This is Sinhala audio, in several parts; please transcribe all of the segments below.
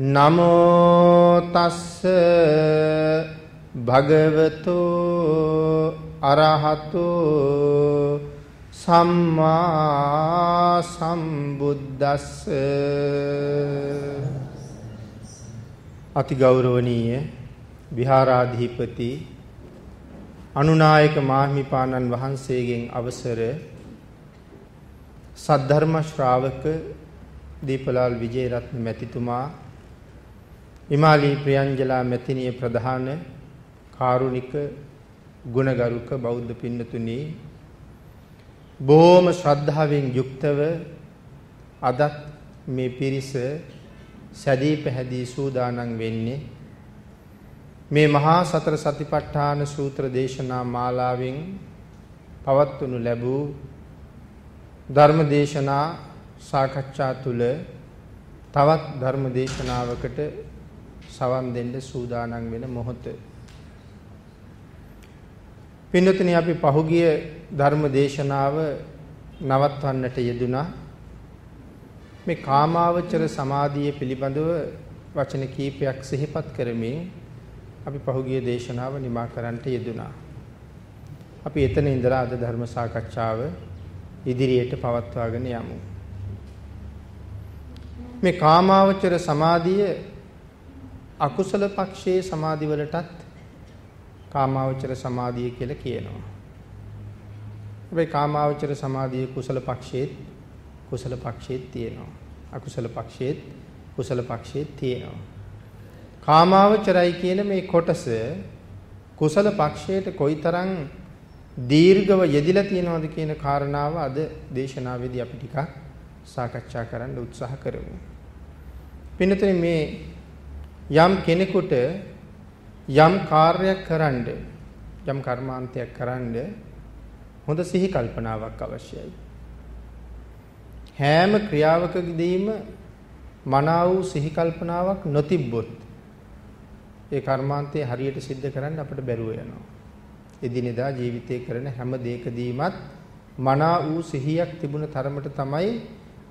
නමෝ තස්ස භගවතු අරහතු සම්මා සම්බුද්දස්ස අතිගෞරවනීය විහාරාධිපති අනුනායක මාහිමිපාණන් වහන්සේගෙන් අවසර සද්ධර්ම ශ්‍රාවක දීපලාල් විජේරත්න මැතිතුමා හිමාලී ප්‍රියංජලා මැතිණිය ප්‍රධාන කාරුණික ගුණගරුක බෞද්ධ පින්නතුනි බොහොම ශ්‍රද්ධාවෙන් යුක්තව අදත් මේ පිරිස සැදී පැහැදී සූදානම් වෙන්නේ මේ මහා සතර සතිපට්ඨාන සූත්‍ර දේශනා මාලාවෙන් පවත්වනු ලැබූ ධර්ම දේශනා සාකච්ඡා තුළ තවත් ධර්ම දේශනාවකට සවන් දෙන්න සූදානම් වෙන මොහොත. පින්නතුනි අපි පහුගිය ධර්ම දේශනාව නවත්වන්නට යෙදුනා. මේ කාමාවචර සමාධිය පිළිබඳව වචන කීපයක් සිහිපත් කරමින් අපි පහුගිය දේශනාව නිමා කරන්නට යෙදුනා. අපි එතන ඉඳලා අද ධර්ම සාකච්ඡාව ඉදිරියට පවත්වාගෙන යමු. මේ කාමාවචර සමාධිය අකුසල පක්ෂයේ සමාධි වලටත් කාමාවචර සමාධිය කියලා කියනවා. හැබැයි කාමාවචර සමාධිය කුසල පක්ෂයේත් කුසල පක්ෂයේත් තියෙනවා. අකුසල පක්ෂයේත් කුසල පක්ෂයේත් තියෙනවා. කාමාවචරයි කියන මේ කොටස කුසල පක්ෂයට කොයිතරම් දීර්ඝව යෙදිලා තියෙනවද කියන කාරණාව අද දේශනාවේදී අපි ටිකක් සාකච්ඡා කරන්න උත්සාහ කරමු. පින්නතේ මේ යම් කෙනෙකුට යම් කාර්යයක් කරන්න යම් කර්මාන්තයක් කරන්න හොඳ සිහි කල්පනාවක් අවශ්‍යයි. හැම ක්‍රියාවකදීම මනාව වූ සිහි කල්පනාවක් නොතිබ්බොත් ඒ කර්මාන්තය හරියට සිද්ධ කරන්න අපිට බැරුව යනවා. එදිනෙදා ජීවිතේ කරන හැම දෙයකදීමත් මනා වූ සිහියක් තිබුණ තරමට තමයි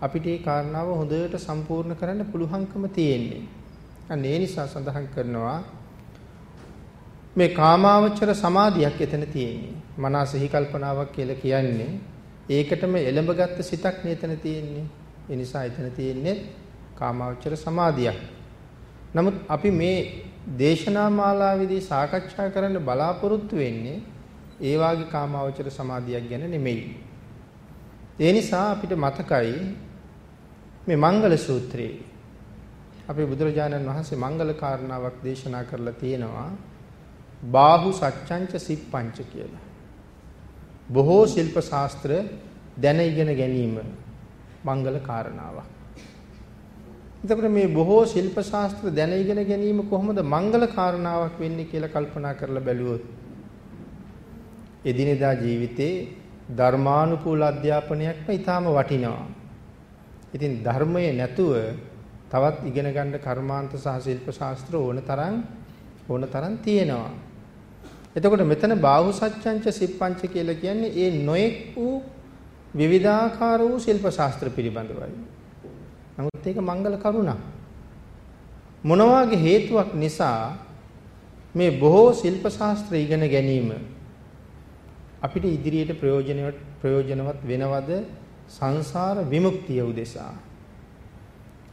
අපිට මේ කාරණාව හොඳට සම්පූර්ණ කරන්න පුළුවන්කම තියෙන්නේ. අන්න ඒ නිසා සඳහන් කරනවා මේ කාමාවචර සමාධියක් එතන තියෙන්නේ. මනා සිහි කල්පනාවක් කියලා කියන්නේ ඒකටම එළඹගත් සිතක් නේ එතන තියෙන්නේ. ඒ නිසා එතන තියෙන්නේ කාමාවචර සමාධියක්. නමුත් අපි මේ දේශනා මාලාවේදී සාකච්ඡා කරන්න බලාපොරොත්තු වෙන්නේ ඒ වාගේ කාමාවචර සමාධියක් ගැන නෙමෙයි. ඒ නිසා අපිට මතකයි මේ මංගල සූත්‍රයේ අපේ බුදුරජාණන් වහන්සේ මංගල කාරණාවක් දේශනා කරලා තියෙනවා බාහු සච්ඡංච සිප්පංච කියලා. බොහෝ ශිල්ප ශාස්ත්‍ර දැන ඉගෙන ගැනීම මංගල කාරණාවක්. එතකොට මේ බොහෝ ශිල්ප ශාස්ත්‍ර දැන ඉගෙන ගැනීම කොහොමද මංගල කාරණාවක් වෙන්නේ කියලා කල්පනා කරලා බැලුවොත් එදිනෙදා ජීවිතේ ධර්මානුකූල අධ්‍යාපනයක්ම ඊටාම වටිනවා. ඉතින් ධර්මයේ නැතුව තවත් ඉගෙන ගන්න කර්මාන්ත සහ ශිල්ප ශාස්ත්‍ර ඕන තරම් ඕන තරම් තියෙනවා. එතකොට මෙතන බාහු සත්‍යංච සිප්පංච කියලා කියන්නේ ඒ නොඑක් වූ විවිධාකාර වූ ශිල්ප ශාස්ත්‍ර පිළිබඳවයි. නමුත් ඒක මංගල කරුණක්. මොනවාගේ හේතුවක් නිසා මේ බොහෝ ශිල්ප ශාස්ත්‍ර ඉගෙන ගැනීම අපිට ඉදිරියට ප්‍රයෝජනවත් ප්‍රයෝජනවත් වෙනවද සංසාර විමුක්තිය උදෙසා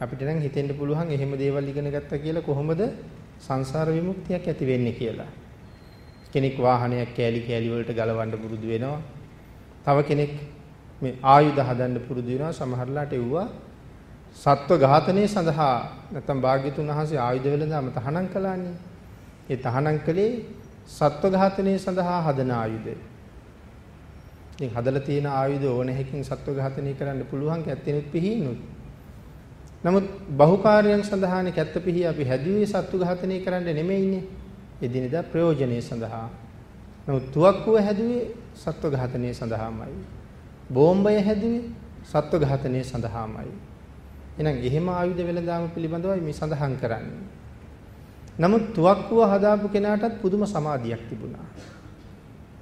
අපිට නම් හිතෙන්න පුළුවන් එහෙම දේවල් ඉගෙන ගත්තා කියලා කොහොමද සංසාර විමුක්තියක් ඇති වෙන්නේ කියලා කෙනෙක් වාහනයක් කෑලි කෑලි වලට ගලවන්න පුරුදු වෙනවා තව කෙනෙක් මේ ආයුධ හදන්න පුරුදු වෙනවා සමහරලාට එව්වා සත්ව ඝාතනය සඳහා නැත්නම් භාග්‍යතුන් වහන්සේ ආයුධ වෙලඳාම තහනම් කළානේ. ඒ තහනම් කළේ සත්ව ඝාතනය සඳහා හදන ආයුධය. ඉතින් හදලා තියෙන ආයුධ ඕන හැකින් සත්ව ඝාතනය කරන්න පුළුවන් කැත්තෙනුත් පිහිනුත්. නමුත් බහුකාර්යයන් සඳහානේ කැත්ත පිහි අපි හැදුවේ සත්ව ඝාතනය කරන්න නෙමෙයිනේ. එදිනෙදා ප්‍රයෝජනෙ සඳහා. නමුත් තුවක්කුව හැදුවේ සත්ව ඝාතනය සඳහාමයි. බෝම්බය හැදුවේ සත්ව ඝාතනය සඳහාමයි. එහෙනම් එහෙම ආයුධ වෙලඳාම පිළිබඳවයි මේ සඳහන් කරන්නේ. නමුත් තුවක්කුව හදාපු කෙනාටත් පුදුම සමාධියක් තිබුණා.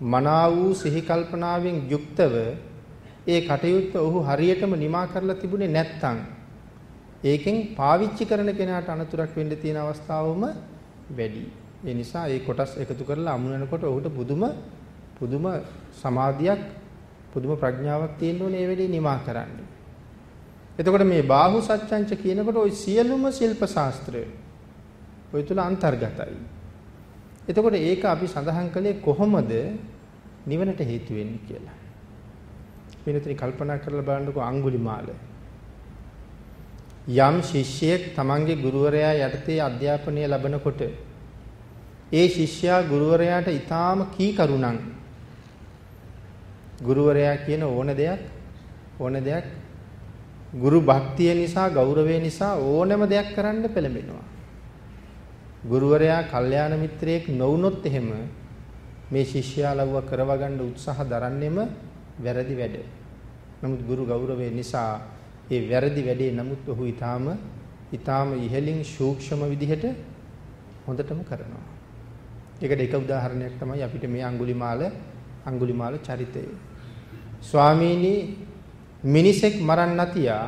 මනා වූ සිහි කල්පනාවෙන් යුක්තව ඒ කටයුත්ත ඔහු හරියටම නිමා කරලා තිබුණේ නැත්තම් ඒකෙන් පාවිච්චි කරන කෙනාට අනතුරක් වෙන්න තියෙන අවස්ථාවම වැඩි. ඒ නිසා ඒ කොටස් එකතු කරලා අමුණනකොට ඔහුට පුදුම පුදුම සමාධියක් පුදුම ප්‍රඥාවක් තියෙන්න ඕනේ ඒ වෙලේ නිමා කරන්න. එතකොට මේ බාහු සත්‍යංච කියනකොට ওই සියලුම ශිල්ප ශාස්ත්‍රය ඔය තුල අන්තර්ගතයි. එතකොට ඒක අපි සඳහන් කළේ කොහොමද නිවනට හේතු වෙන්නේ කියලා. වෙනතනි කල්පනා කරලා බලන්නකෝ අඟුලිමාල. යම් ශිෂ්‍යයෙක් තමන්ගේ ගුරුවරයා යටතේ අධ්‍යාපනය ලබනකොට ඒ ශිෂ්‍යයා ගුරුවරයාට ඊටාම කීකරුණන් ගුරුවරයා කියන ඕන දෙයක් ඕන දෙයක් ගුරු භක්තිය නිසා ගෞරවය නිසා ඕනෑම දෙයක් කරන්න පෙළඹෙනවා. ගුරුවරයා කල්යාණ මිත්‍රයෙක් නොවුනොත් එහෙම මේ ශිෂ්‍යයා ලව්ව කරව ගන්න උත්සාහ දරන්නෙම වැරදි වැඩ. නමුත් ගුරු ගෞරවය නිසා ඒ වැරදි වැඩේ නමුත් ඔහු ඊටාම ඊටාම ඉහලින් සූක්ෂම විදිහට හොඳටම කරනවා. ඒකට එක උදාහරණයක් තමයි අපිට මේ අඟුලිමාල අඟුලිමාල චරිතය. ස්වාමීනි මිනිසෙක් මරන්න තියා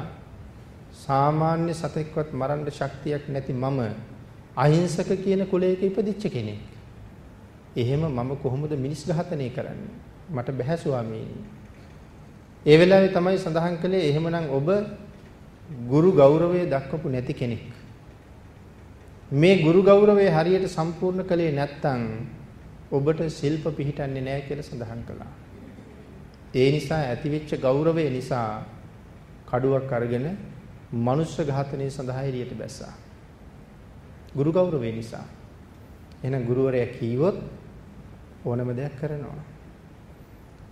සාමාන්‍ය සතෙක්වත් මරන්න ශක්තියක් නැති මම අහිංසක කියන කුලයක ඉපදිච්ච කෙනෙක්. එහෙම මම කොහොමද මිනිස් ඝාතනය කරන්නේ? මට බැහැ ස්වාමීනි. ඒ වෙලාවේ තමයි සඳහන් කළේ එහෙමනම් ඔබ ගුරු ගෞරවය දක්වපු නැති කෙනෙක්. මේ ගුරු ගෞරවය හරියට සම්පූර්ණ කළේ නැත්නම් ඔබට ශිල්ප පිහිටන්නේ නැහැ කියලා සඳහන් කළා. ඒ නිසා ඇතිවෙච්ච ගෞරවය නිසා කඩුවක් අරගෙන මනුෂ්‍ය ඝාතනය සඳහා එළියට බැස්සා. ගුරු ගෞරවය නිසා. එහෙනම් ගුරුවරයා කීවොත් ඕනම දෙයක් කරනවා.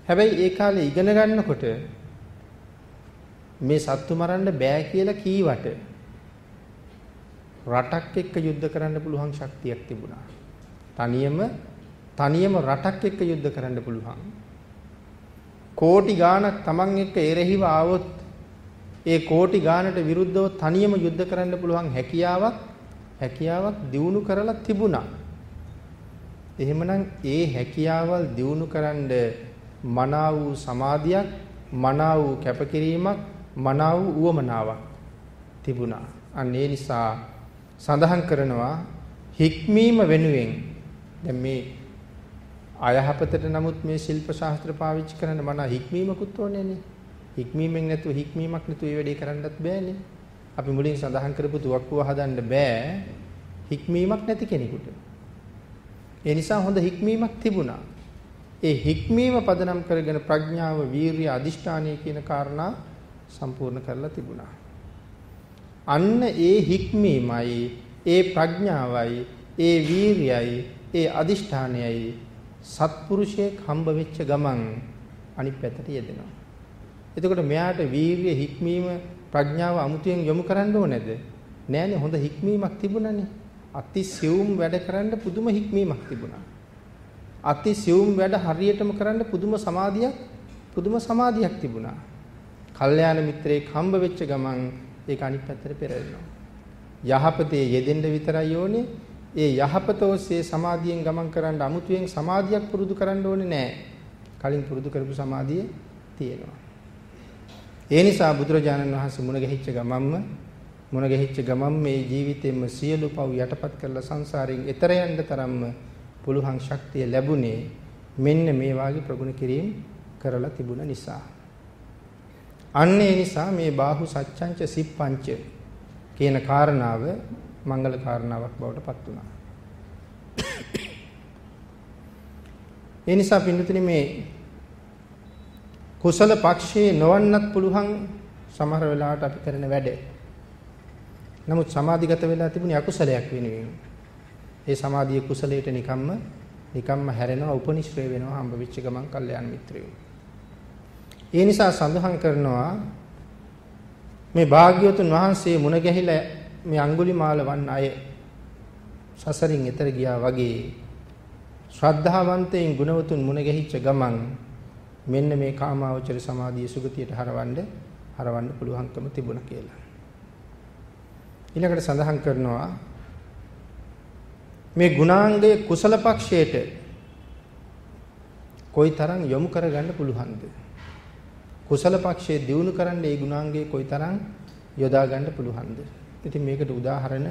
හැබැයි ඒ කාලේ ඉගෙන ගන්නකොට මේ සත්තු මරන්න බෑ කියලා කීවට රටක් එක්ක යුද්ධ කරන්න පුළුවන් ශක්තියක් තිබුණා. තනියම තනියම රටක් එක්ක යුද්ධ කරන්න පුළුවන්. කෝටි ගාණක් Taman එක්ක එරෙහිව ආවොත් ඒ කෝටි ගාණට විරුද්ධව තනියම යුද්ධ කරන්න පුළුවන් හැකියාවක් හැකියාවක් දිනු කරලා තිබුණා. එහෙමනම් ඒ හැකියාවල් දිනු කරන්න මනා වූ සමාධියක්, මනා වූ කැපකිරීමක්, මනා වූ උවමනාවක් තිබුණා. අන්න ඒ නිසා සඳහන් කරනවා හික්මීම වෙනුවෙන් දැන් මේ අයහපතට නමුත් මේ ශිල්ප ශාස්ත්‍ර පාවිච්චි කරන්න මන හික්මීමකුත් ඕනේනේ. හික්මීමෙන් නැතුව හික්මීමක් නැතුව මේ වැඩේ කරන්නත් බෑනේ. අපි මුලින් සඳහන් කරපු තුවක්කුව හදන්න බෑ හික්මීමක් නැති කෙනෙකුට. ඒ නිසා හොඳ හික්මීමක් තිබුණා. ඒ හික්මීම පදනම් කරගෙන ප්‍රඥාව, වීරිය, අදිෂ්ඨානය කියන කාරණා සම්පූර්ණ කරලා තිබුණා. අන්න ඒ හික්මීමයි, ඒ ප්‍රඥාවයි, ඒ වීරියයි, ඒ අදිෂ්ඨානයයි සත්පුරුෂයෙක් හම්බ වෙච්ච ගමන් අනිත් පැත්තට යෙදෙනවා. එතකොට මෙයාට වීරිය හික්මීම ප්‍රඥාව අමුතුවෙන් යොමු කරන්න ඕනේද? නෑනේ හොඳ හික්මීමක් තිබුණානේ. අති සියුම් වැඩ කරන්න පුදුම හික්මීමක් තිබුණා. අති සියුම් වැඩ හරියටම කරන්න පුදුම සමාධියක් පුදුම සමාධියක් තිබුණා. කල්යාණ මිත්‍රයෙක් හම්බ වෙච්ච ගමන් ඒක අනිත් පැත්තට පෙරලෙනවා. යහපතේ යෙදෙන්න විතරයි ඕනේ ඒ යහපත ඔස්සේ සමාධියෙන් ගමන් කරන්න අමුතුවෙන් සමාධියක් පුරුදු කරන්න ඕනේ නැහැ. කලින් පුරුදු කරපු සමාධිය තියෙනවා. ඒ නිසා බුදුරජාණන් වහන්සේ මුණ ගැහිච්ච ගමන්ම මුණ ගැහිච්ච ගමන් මේ ජීවිතේම සියලු පව් යටපත් කරලා සංසාරයෙන් එතර යන්න තරම්ම පුළුවන් ශක්තිය ලැබුණේ මෙන්න මේ වාගේ ප්‍රගුණ කිරීම කරලා තිබුණ නිසා. අන්න ඒ නිසා මේ බාහු සච්ඡංච සිප්පංච කියන කාරණාව මංගල කාරණාවක් බවට පත් වුණා. ඒ නිසා පින්විතනි මේ කුසල පක්ෂයේ නොවන්නත් පුළුවන් සමහර වෙලාවට අපි කරන වැඩ. නමුත් සමාධිගත වෙලා තිබුණේ අකුසලයක් වෙනුවෙන්. ඒ සමාධිය කුසලයට නිකම්ම නිකම්ම හැරෙනවා උපනිශ්‍රේ වෙනවා හම්බ වෙච්ච ගමන් කල්යාණ මිත්‍රයෝ. ඒ නිසා සඳහන් කරනවා මේ භාග්‍යවතුන් වහන්සේ මුණ ගැහිලා මේ අඟුලිමාල වන් අය සසරින් එතර ගියා වගේ ශ්‍රද්ධාවන්තයින් ගුණවතුන් මුණ ගැහිච්ච ගමන් මෙන්න මේ කාමාවචර සමාධිය සුගතියට හරවන්න හරවන්න පුළුවන්කම තිබුණා කියලා. ඊළඟට සඳහන් කරනවා මේ ගුණාංගයේ කුසල පක්ෂයට කොයිතරම් යොමු කරගන්න පුළුවන්ද? කුසල පක්ෂයේ දියුණු කරන්න මේ ගුණාංගයේ කොයිතරම් යොදා ගන්න පුළුවන්ද? ඉතින් මේකට උදාහරණ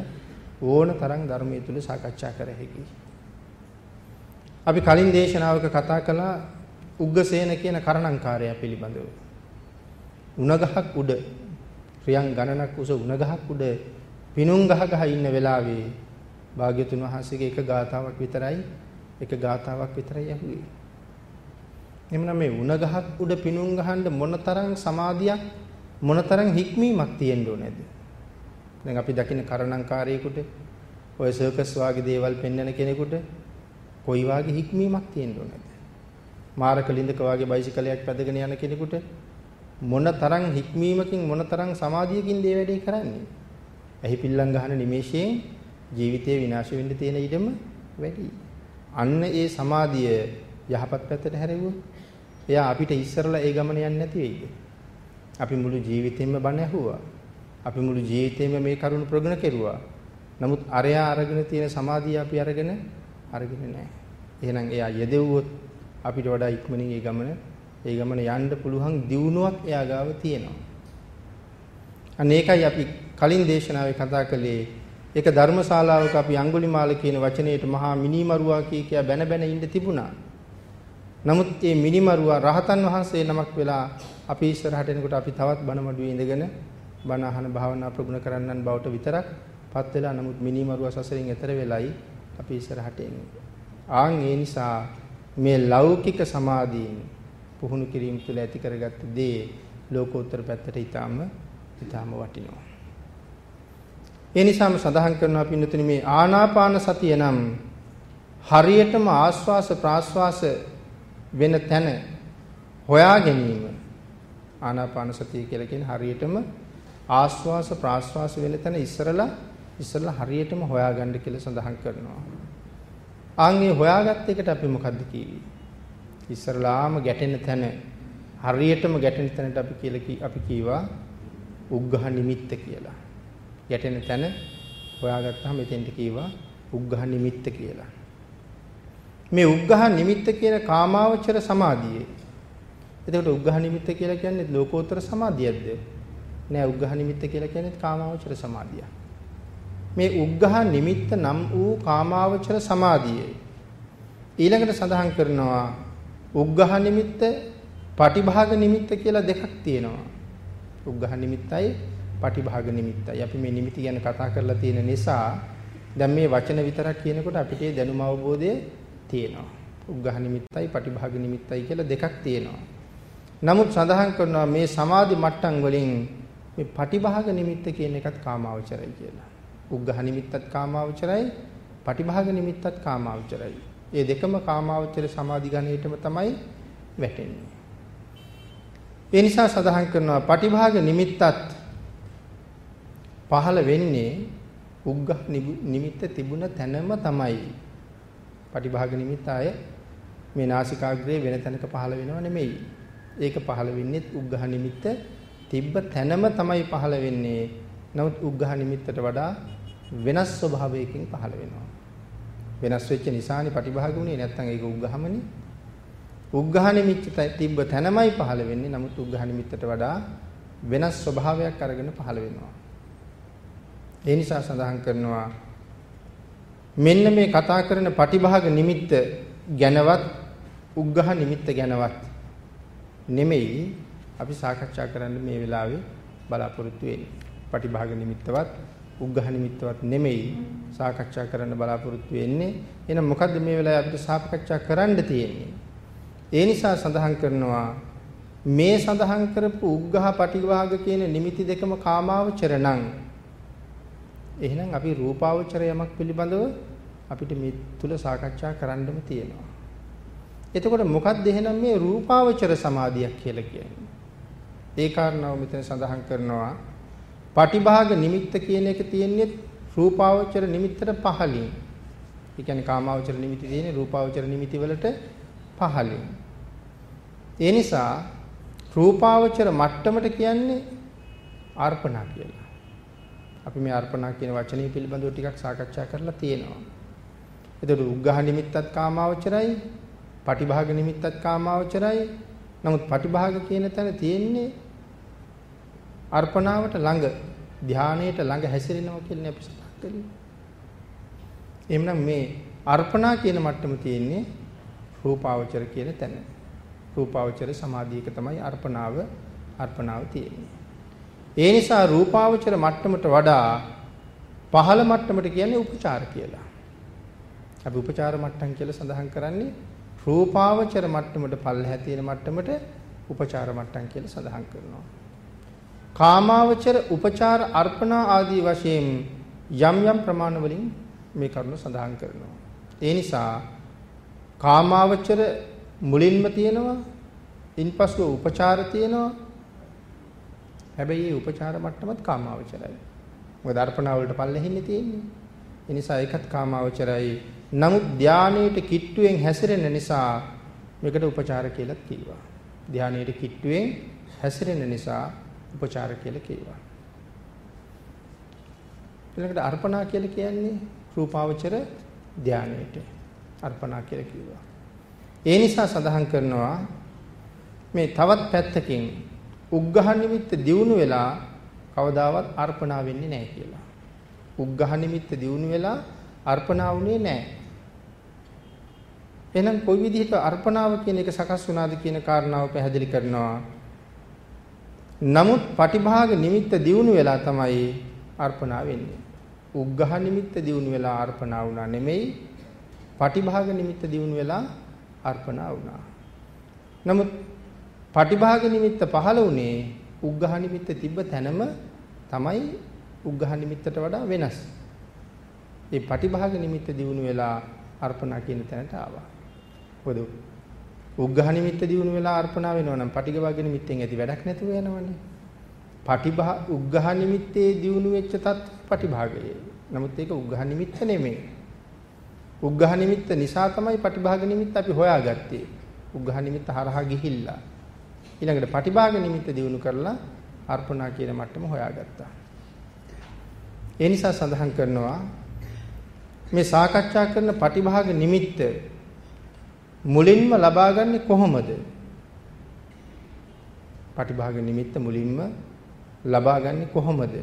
ඕන තරම් ධර්මයේ තුල සාකච්ඡා කර හැකියි. අපි කලින් දේශනාවක කතා කළා උග්ගසේන කියන කරණංකාරයා පිළිබඳව. උණගහක් උඩ ක්‍රියන් ගණනක් උස උණගහක් උඩ පිනුම් ගහ ගහ ඉන්න වෙලාවේ භාග්‍යතුන් වහන්සේගේ එක ගාතාවක් විතරයි එක ගාතාවක් විතරයි ඇහුවේ. එhmenan මේ උණගහක් උඩ පිනුම් ගහන්න මොනතරම් සමාධියක් මොනතරම් හික්මීමක් තියෙන්න ඕනේද? දැන් අපි දකින්න කරණංකාරයෙකුට ඔය සර්කස් වාගේ දේවල් පෙන්වන කෙනෙකුට කොයි වාගේ හික්මීමක් තියෙන්න ඕනද? මාරක ලින්දක වාගේ බයිසිකලයක් පැදගෙන යන කෙනෙකුට මොන තරම් හික්මීමකින් මොන තරම් සමාධියකින් දේ වැඩේ කරන්නේ? එහි පිල්ලම් ගහන නිමේෂයෙන් ජීවිතේ විනාශ වෙන්න තියෙන ඉඩම වැඩි. අන්න ඒ සමාධිය යහපත් පැත්තට හැරෙවුවොත් එයා අපිට ඉස්සරලා ඒ ගමන යන්නේ නැති වෙයිද? අපි මුළු ජීවිතේම බණ ඇහුවා. අපි මුළු ජීවිතේම මේ කරුණ ප්‍රගුණ කෙරුවා. නමුත් අරයා අරගෙන තියෙන සමාධිය අපි අරගෙන අරගෙන නැහැ. එහෙනම් එයා යෙදෙව්වොත් අපිට වඩා ඉක්මනින් ඒ ගමන ඒ ගමන යන්න පුළුවන් දියුණුවක් එයා ගාව තියෙනවා. අනේකයි අපි කලින් දේශනාවේ කතා කළේ ඒක ධර්මශාලාවක අපි අඟුලිමාල කියන වචනයට මහා මිනිමරුවා කිය කියා බැන බැන ඉන්න තිබුණා. නමුත් මේ මිනිමරුවා රහතන් වහන්සේ නමක් වෙලා අපි ඉස්සරහට එනකොට අපි තවත් බණමඩුවේ ඉඳගෙන බණ අහන භාවනා ප්‍රගුණ කරන්නන් බවට විතරක් පත් වෙලා නමුත් මිනිමරුවා සසරින් එතර වෙලයි අපි ඉස්සරහට එන්නේ. ආන් ඒ නිසා මේ ලෞකික සමාධියෙන් පුහුණු කිරීම තුළ ඇති කරගත්ත දේ ලෝකෝත්තර පැත්තට ඊටාම ඊටාම වටිනවා. ඒ නිසාම සඳහන් කරනවා පින්නතුනි මේ ආනාපාන සතිය නම් හරියටම ආස්වාස ප්‍රාස්වාස වෙන තැන හොයා ගැනීම ආනාපාන සතිය කියලා කියන හරියටම ආස්වාස ප්‍රාස්වාස වෙන තැන ඉස්සරලා ඉස්සරලා හරියටම හොයාගන්න කියලා සඳහන් කරනවා. ආන්ගේ හොයාගත්ත එකට අපි මොකද්ද කිව්වේ? ඉස්සරලාම ගැටෙන තැන හරියටම ගැටෙන තැනට අපි කියලා අපි කීවා උග්ඝහ නිමිත්ත කියලා. ගැටෙන තැන හොයාගත්තාම එතෙන්ට කීවා උග්ඝහ නිමිත්ත කියලා. මේ උග්ඝහ නිමිත්ත කියන කාමාවචර සමාධියේ. එතකොට උග්ඝහ නිමිත්ත කියලා කියන්නේ ලෝකෝත්තර සමාධියක්ද? නෑ උග්ඝහ නිමිත්ත කියලා කියන්නේ කාමාවචර සමාධියක්. මේ උග්ඝහ නිමිත්ත නම් වූ කාමාවචර සමාධිය ඊළඟට සඳහන් කරනවා උග්ඝහ නිමිත්ත පටිභාග නිමිත්ත කියලා දෙකක් තියෙනවා උග්ඝහ නිමිත්තයි පටිභාග නිමිත්තයි අපි මේ නිමිති ගැන කතා කරලා තියෙන නිසා දැන් මේ වචන විතරක් කියනකොට අපිට දැනුම අවබෝධය තියෙනවා උග්ඝහ නිමිත්තයි පටිභාග නිමිත්තයි කියලා දෙකක් තියෙනවා නමුත් සඳහන් කරනවා මේ සමාධි මට්ටම් වලින් මේ පටිභාග නිමිත්ත කියන එකත් කාමාවචරයි කියලා උග්ඝහ නිමිත්තත් කාමාවචරයි, පටිභාග නිමිත්තත් කාමාවචරයි. මේ දෙකම කාමාවචර සමාධි ගණයටම තමයි වැටෙන්නේ. ඒ නිසා සඳහන් කරනවා පටිභාග නිමිත්තත් පහළ වෙන්නේ උග්ඝහ නිමිත්ත තිබුණ තැනම තමයි. පටිභාග නිමිත්ත අය මේ නාසිකාග්‍රේ වෙන තැනක පහළ වෙනව නෙමෙයි. ඒක පහළ වෙන්නේ උග්ඝහ නිමිත්ත තිබ්බ තැනම තමයි පහළ වෙන්නේ. නමුත් උග්ඝහ නිමිත්තට වඩා වෙනස් ස්වභාවයකින් පහළ වෙනවා. වෙනස් වෙච්ච නිසානේ ප්‍රතිභාග උනේ නැත්නම් ඒක උග්ඝහමනේ. උග්ඝහ නිමිත්ත තිබ්බ තැනමයි පහළ වෙන්නේ. නමුත් උග්ඝහ නිමිත්තට වඩා වෙනස් ස්වභාවයක් අරගෙන පහළ වෙනවා. ඒ නිසා සඳහන් කරනවා මෙන්න මේ කතා කරන ප්‍රතිභාග නිමිත්ත ගැනවත් උග්ඝහ නිමිත්ත ගැනවත් නෙමෙයි අපි සාකච්ඡා කරන්න මේ වෙලාවේ බලාපොරොත්තු වෙන්නේ. ප්‍රතිභාග නිමිත්තවත් උග්ඝහ නිමිත්තවත් නෙමෙයි සාකච්ඡා කරන්න බලාපොරොත්තු වෙන්නේ. එහෙනම් මොකද්ද මේ වෙලාවේ අපිට සාකච්ඡා කරන්න තියෙන්නේ? ඒ නිසා සඳහන් කරනවා මේ සඳහන් කරපු උග්ඝහ පටිවිභාග කියන නිමිති දෙකම කාමාවචර නම් එහෙනම් අපි රූපාවචර යමක් පිළිබඳව අපිට මේ තුල සාකච්ඡා කරන්නම තියෙනවා. එතකොට මොකක්ද එහෙනම් මේ රූපාවචර සමාධියක් කියලා කියන්නේ? ඒ කාරණාව මෙතන සඳහන් කරනවා පටිභාග නිමිත්ත කියන එක තියෙන්නේ රූපාවචර නිමිත්තට පහලින්. ඒ කියන්නේ කාමාවචර නිමිති තියෙන්නේ රූපාවචර නිමිති වලට පහලින්. ඒ නිසා රූපාවචර මට්ටමට කියන්නේ අර්පණා කියලා. අපි මේ අර්පණා කියන වචනේ පිළිබඳව ටිකක් සාකච්ඡා කරලා තියෙනවා. එතකොට උග්ඝහ නිමිත්තත් කාමාවචරයි, පටිභාග නිමිත්තත් කාමාවචරයි. නමුත් පටිභාග කියන තැන තියෙන්නේ අර්පණාවට ළඟ ධානයට ළඟ හැසිරෙනවා කියලා අපි සඳහන් කළේ. එහෙනම් මේ අර්පණා කියන මට්ටම තියෙන්නේ රූපාවචර කියන තැන. රූපාවචර සමාධියක තමයි අර්පණාව අර්පණාව තියෙන්නේ. ඒ නිසා රූපාවචර මට්ටමට වඩා පහළ මට්ටමට කියන්නේ උපචාර කියලා. අපි උපචාර මට්ටම් කියලා සඳහන් කරන්නේ රූපාවචර මට්ටමට පල්ලෙහා තියෙන මට්ටමට උපචාර මට්ටම් කියලා සඳහන් කරනවා. කාමාවචර උපචාර අර්පණා ආදී වශයෙන් යම් යම් ප්‍රමාණ වලින් මේ කරුණ සඳහන් කරනවා. ඒ නිසා කාමාවචර මුලින්ම තියෙනවා ඉන්පසු උපචාර තියෙනවා හැබැයි මේ උපචාර මට්ටමත් කාමාවචරයි. මොකද අර්පණා වලට පල්ලෙහින්නේ තියෙන්නේ. ඒ නිසා ඒකත් කාමාවචරයි. නමුත් ධානයේට කිට්ටුවෙන් හැසිරෙන නිසා මේකට උපචාර කියලා කිව්වා. ධානයේට කිට්ටුවෙන් හැසිරෙන නිසා උපචාර කියලා කිව්වා. ඊළඟට අර්පණා කියලා කියන්නේ රූපාවචර ධානයේට අර්පණා කියලා කිව්වා. ඒ නිසා සඳහන් කරනවා මේ තවත් පැත්තකින් උග්ඝහ නිමිත්ත දියුණු වෙලා කවදාවත් අර්පණා වෙන්නේ නැහැ කියලා. උග්ඝහ නිමිත්ත දියුණු වෙලා අර්පණා වුණේ නැහැ. එහෙනම් කොයි විදිහට අර්පණාව කියන එක සකස් වුණාද කියන කාරණාව පැහැදිලි කරනවා. නමුත් පටිභාග නිමිත්ත දියුණු වෙලා තමයි අර්පණා වෙන්නේ. උග්ඝහ නිමිත්ත දියුණු වෙලා අර්පණා වුණා නෙමෙයි. පටිභාග නිමිත්ත දියුණු වෙලා අර්පණා වුණා. නමුත් පටිභාග නිමිත්ත පහළ වුණේ උග්ඝහ නිමිත්ත තිබ්බ තැනම තමයි උග්ඝහ නිමිත්තට වඩා වෙනස්. ඒ පටිභාග නිමිත්ත දිනු වෙලා අර්පණා කියන තැනට ආවා. මොකද උග්ඝහ නිමිත්ත දිනු වෙලා අර්පණා වෙනවා නම් පටිඝ නිමිත්තෙන් ඇති වැඩක් නැතුව යනවනේ. පටිභා උග්ඝහ නිමිත්තේ දිනු වෙච්ච තත් පටිභාගයේ. නමුත් ඒක උග්ඝහ නිමිත්ත නෙමෙයි. උග්ඝහ නිමිත්ත නිසා තමයි පටිභාග නිමිත්ත අපි හොයාගත්තේ. උග්ඝහ නිමිත්ත හරහා ගිහිල්ලා ඊළඟට පටිභාග නිමිත්ත දිනු කරලා අර්පණා කියන මට්ටම හොයාගත්තා. ඒ නිසා සඳහන් කරනවා මේ සාකච්ඡා කරන පටිභාග නිමිත්ත මුලින්ම ලබාගන්නේ කොහොමද? පටිභාග නිමිත්ත මුලින්ම ලබාගන්නේ කොහොමද?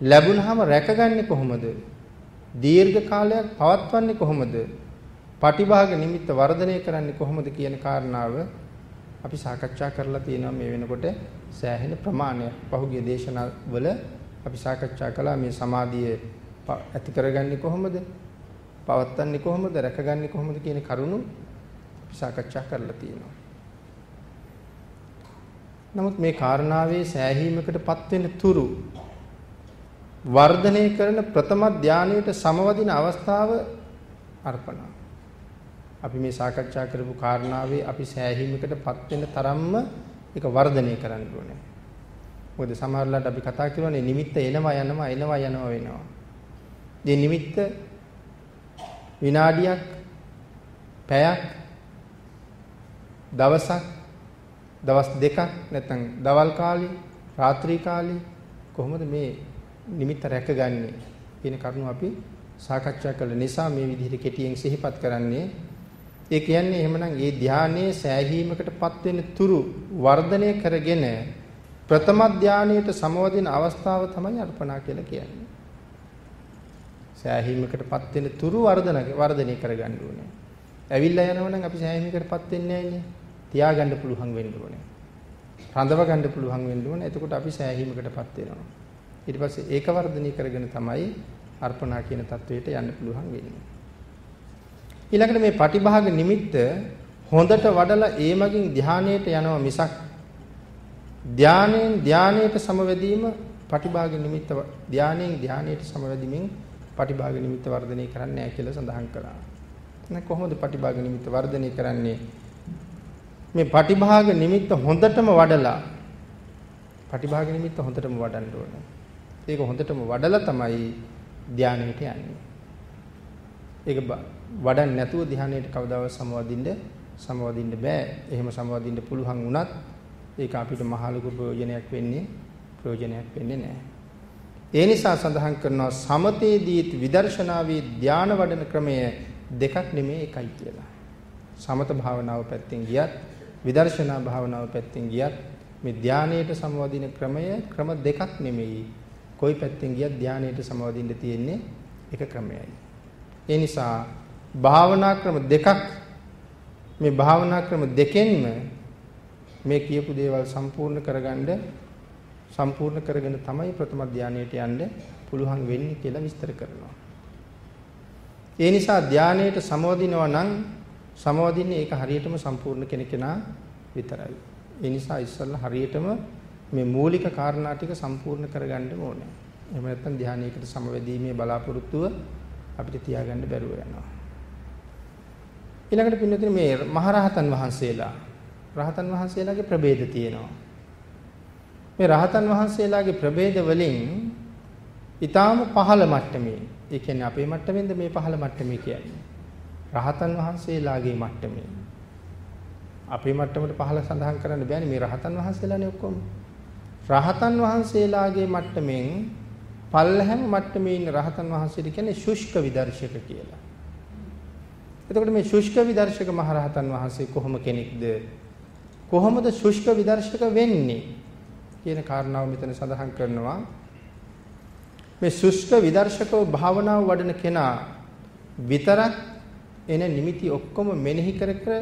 ලැබුණාම රැකගන්නේ කොහොමද? දීර්ඝ කාලයක් පවත්වන්නේ කොහොමද? පටිභාග නිමිත්ත වර්ධනය කරන්නේ කොහොමද කියන කාරණාව අපි සාකච්ඡා කරලා තියෙනවා මේ වෙනකොට සෑහෙන ප්‍රමාණයක් පහුගිය දේශනාවල අපි සාකච්ඡා කළා මේ සමාධිය ඇති කරගන්නේ කොහොමද? පවත්න්නේ කොහොමද? රැකගන්නේ කොහොමද කියන කරුණු අපි සාකච්ඡා කරලා තියෙනවා. නමුත් මේ කාරණාවේ සෑහීමකටපත් වෙන තුරු වර්ධනය කරන ප්‍රථම ධානයට සමවදින අවස්ථාව අර්පණා. අපි මේ සාකච්ඡා කරපු කාරණාවේ අපි සෑහීමකටපත් වෙන තරම්ම ඒක වර්ධනය කරන්න ඕනේ. මොකද සමහරවිට අපි කතා කරන්නේ නිමිත්ත එනවා යනවා එනවා යනවා වෙනවා. මේ නිමිත්ත විනාඩියක් පැයක් දවසක් දවස් දෙකක් නැත්නම් දවල් කාලේ රාත්‍රී කාලේ කොහොමද මේ නිමිත්ත රැකගන්නේ කියන කරුණු අපි සාකච්ඡා කළ නිසා මේ විදිහට කෙටියෙන් සිහිපත් කරන්නේ ඒ කියන්නේ එහෙමනම් ඒ ධානයේ සෑහීමකටපත් වෙන තුරු වර්ධනය කරගෙන ප්‍රථම ධානයට සමවදින අවස්ථාව තමයි අර්පණා කියලා කියන්නේ. සෑහීමකටපත් වෙන තුරු වර්ධන වර්ධනය කරගන්න ඕනේ. ඇවිල්ලා යනවනම් අපි සෑහීමකටපත් වෙන්නේ නැන්නේ. තියාගන්න පුළුවන් වෙන්න ඕනේ. රඳව ගන්න පුළුවන් වෙන්න ඕනේ. එතකොට අපි සෑහීමකටපත් වෙනවා. ඊට පස්සේ ඒක වර්ධනය කරගෙන තමයි අර්පණා කියන தത്വයට යන්න පුළුවන් වෙන්නේ. ඊළඟට මේ පටිභාග නිමිත්ත හොඳට වඩලා ඒ මගින් ධානයට යනවා මිසක් ධානයෙන් ධානයට සමවැදීම පටිභාග නිමිත්ත ධානයෙන් ධානයට සමවැදීමෙන් පටිභාග නිමිත්ත වර්ධනය කරන්නේ නැහැ කියලා සඳහන් කළා. නැත්නම් කොහොමද පටිභාග නිමිත්ත වර්ධනය කරන්නේ? මේ පටිභාග නිමිත්ත හොඳටම වඩලා පටිභාග නිමිත්ත හොඳටම වඩන්න ඕනේ. ඒක හොඳටම වඩලා තමයි ධානයට යන්නේ. ඒක වඩන්නේ නැතුව ධානයට කවදාවත් සමවදින්න සමවදින්න බෑ. එහෙම සමවදින්න පුළුවන් වුණත් ඒක අපිට මහ ලොකු ප්‍රයෝජනයක් වෙන්නේ ප්‍රයෝජනයක් වෙන්නේ නැහැ. ඒ නිසා සඳහන් කරනවා සමතේදීත් විදර්ශනාවේ ධාන වඩන ක්‍රමය දෙකක් නෙමෙයි එකයි කියලා. සමත භාවනාව පැත්තෙන් ගියත් විදර්ශනා භාවනාව පැත්තෙන් ගියත් මේ ධානයට සමවදින ක්‍රමය ක්‍රම දෙකක් නෙමෙයි. කොයි පැත්තෙන් ගියත් ධානයට සමවදින්න තියෙන්නේ එක ක්‍රමයයි. ඒ නිසා භාවනා ක්‍රම දෙකක් මේ භාවනා ක්‍රම දෙකෙන්ම මේ කියපු දේවල් සම්පූර්ණ කරගන්න සම්පූර්ණ කරගෙන තමයි ප්‍රථම ධානයට යන්න පුළුවන් වෙන්නේ කියලා විස්තර කරනවා. ඒ නිසා ධානයට සමවදිනවා නම් සමවදින්නේ ඒක හරියටම සම්පූර්ණ කෙනෙක්නා විතරයි. ඒ නිසා ඉස්සල්ලා හරියටම මේ මූලික කාරණා ටික සම්පූර්ණ කරගන්න ඕනේ. එහෙම නැත්නම් ධානයකට සමවැදීමේ බලාපොරොත්තුව අපිට තියාගන්න බැරුව යනවා. ඊළඟට පින්නතුනේ මේ මහරහතන් වහන්සේලා රහතන් වහන්සේලාගේ ප්‍රභේද තියෙනවා. මේ රහතන් වහන්සේලාගේ ප්‍රභේද වලින් ඊටාම පහළ මට්ටමේ ඒ කියන්නේ අපේ මට්ටමෙන්ද මේ පහළ මට්ටමේ කියන්නේ. රහතන් වහන්සේලාගේ මට්ටමේ. අපේ මට්ටමට පහළ සඳහන් කරන්න බෑනේ මේ රහතන් වහන්සේලානේ ඔක්කොම. රහතන් වහන්සේලාගේ මට්ටමින් පල්ලහැම මට්ටමේ ඉන්න රහතන් වහන්සේට කියන්නේ ශුෂ්ක විදර්ශක කියලා. එතකොට මේ ශුෂ්ක විදර්ශක මහරහතන් වහන්සේ කොහොම කෙනෙක්ද? කොහොමද ශුෂ්ක විදර්ශක වෙන්නේ? කියන කාරණාව මෙතන සඳහන් කරනවා. මේ ශුෂ්ක විදර්ශකව භාවනාව වඩන කෙනා විතරක් එන නිමිති ඔක්කොම මෙනෙහි කර කර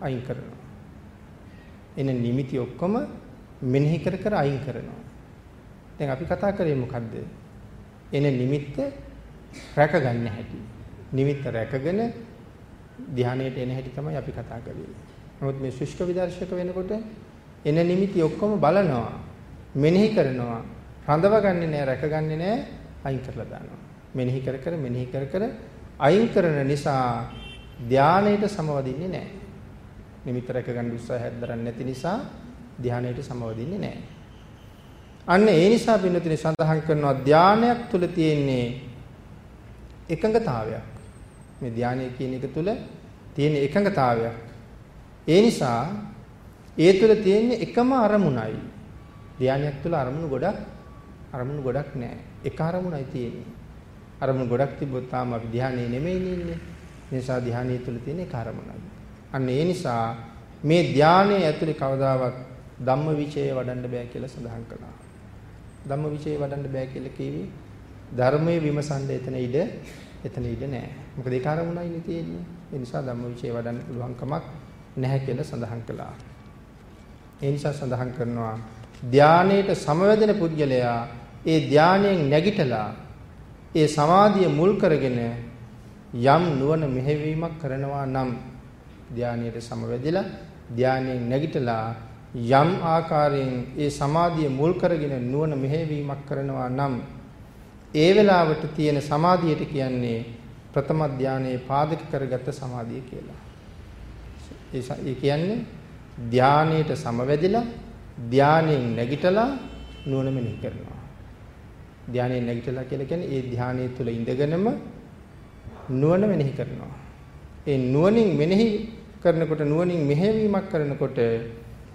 අයින් කරනවා. එන නිමිති ඔක්කොම මෙනෙහි කර කර අයින් කරනවා. දැන් අපි කතා කරේ මොකද්ද? එන නිමිත්ත රැකගන්න හැටි. නිමිත්ත රැකගෙන ධානයට එන හැටි තමයි අපි කතා කරේ. නමුත් මේ ශුෂ්ක විදර්ශක වෙනකොට එන නිමිති ඔක්කොම බලනවා. මෙනෙහි කරනවා. රඳවගන්නේ නැහැ, රැකගන්නේ නැහැ, අයින් කරලා දානවා. මෙනෙහි කර කර මෙනෙහි කර කර අයින් කරන නිසා ධානයට සමවදින්නේ නැහැ. නිමිත්ත රැකගන්න උත්සාහයක් දරන්නේ නැති නිසා ධානයට සමවදින්නේ නැහැ. අන්න ඒ නිසා පින්නතුනි සඳහන් කරනවා ධානයක් තුල තියෙන්නේ එකඟතාවයක්. මේ ධානය කියන එක තුල තියෙන එකඟතාවයක්. ඒ නිසා ඒ තුල තියෙන්නේ එකම අරමුණයි. ධානයක් තුල අරමුණු ගොඩක් අරමුණු ගොඩක් නැහැ. එක අරමුණයි තියෙන්නේ. අරමුණු ගොඩක් තිබ්බොත් තාම අපි ධානයේ නෙමෙයි ඉන්නේ. නිසා ධානයේ තුල තියෙන එක අරමුණයි. අන්න ඒ නිසා මේ ධානයේ ඇතුලේ කවදාවත් ධම්මවිචය වඩන්න බෑ කියලා සඳහන් කළා. ධම්මවිචය වඩන්න බෑ කියලා කිව්වේ ධර්මයේ විමසන්න එතන ඉඩ එතන ඉඩ නෑ. මොකද ඒක අරමුණයි තියෙන්නේ. ඒ නිසා ධම්මවිචය වඩන්න පුළුවන් කමක් නැහැ කියලා සඳහන් කළා. ඒ නිසා සඳහන් කරනවා ධානයේට සමවැදෙන පුද්ගලයා ඒ ධානයෙන් නැගිටලා ඒ සමාධිය මුල් කරගෙන යම් නුවණ මෙහෙවීමක් කරනවා නම් ධානයේට සමවැදිලා ධානයෙන් නැගිටලා යම් ආකාරයෙන් ඒ සමාධිය මුල් කරගෙන නුවණ මෙහෙවීමක් කරනවා නම් ඒ වෙලාවට තියෙන සමාධියට කියන්නේ ප්‍රථම ධානයේ පාදක කරගත්ත සමාධිය කියලා. ඒ කියන්නේ ධානයේට සමවැදිලා ධානයෙන් නැගිටලා නුවණ මෙනෙහි කරනවා. ධානයෙන් නැගිටලා කියලා කියන්නේ ඒ ධානයේ තුල ඉඳගෙනම නුවණ මෙනෙහි කරනවා. ඒ නුවණින් මෙනෙහි කරනකොට නුවණින් මෙහෙවීමක් කරනකොට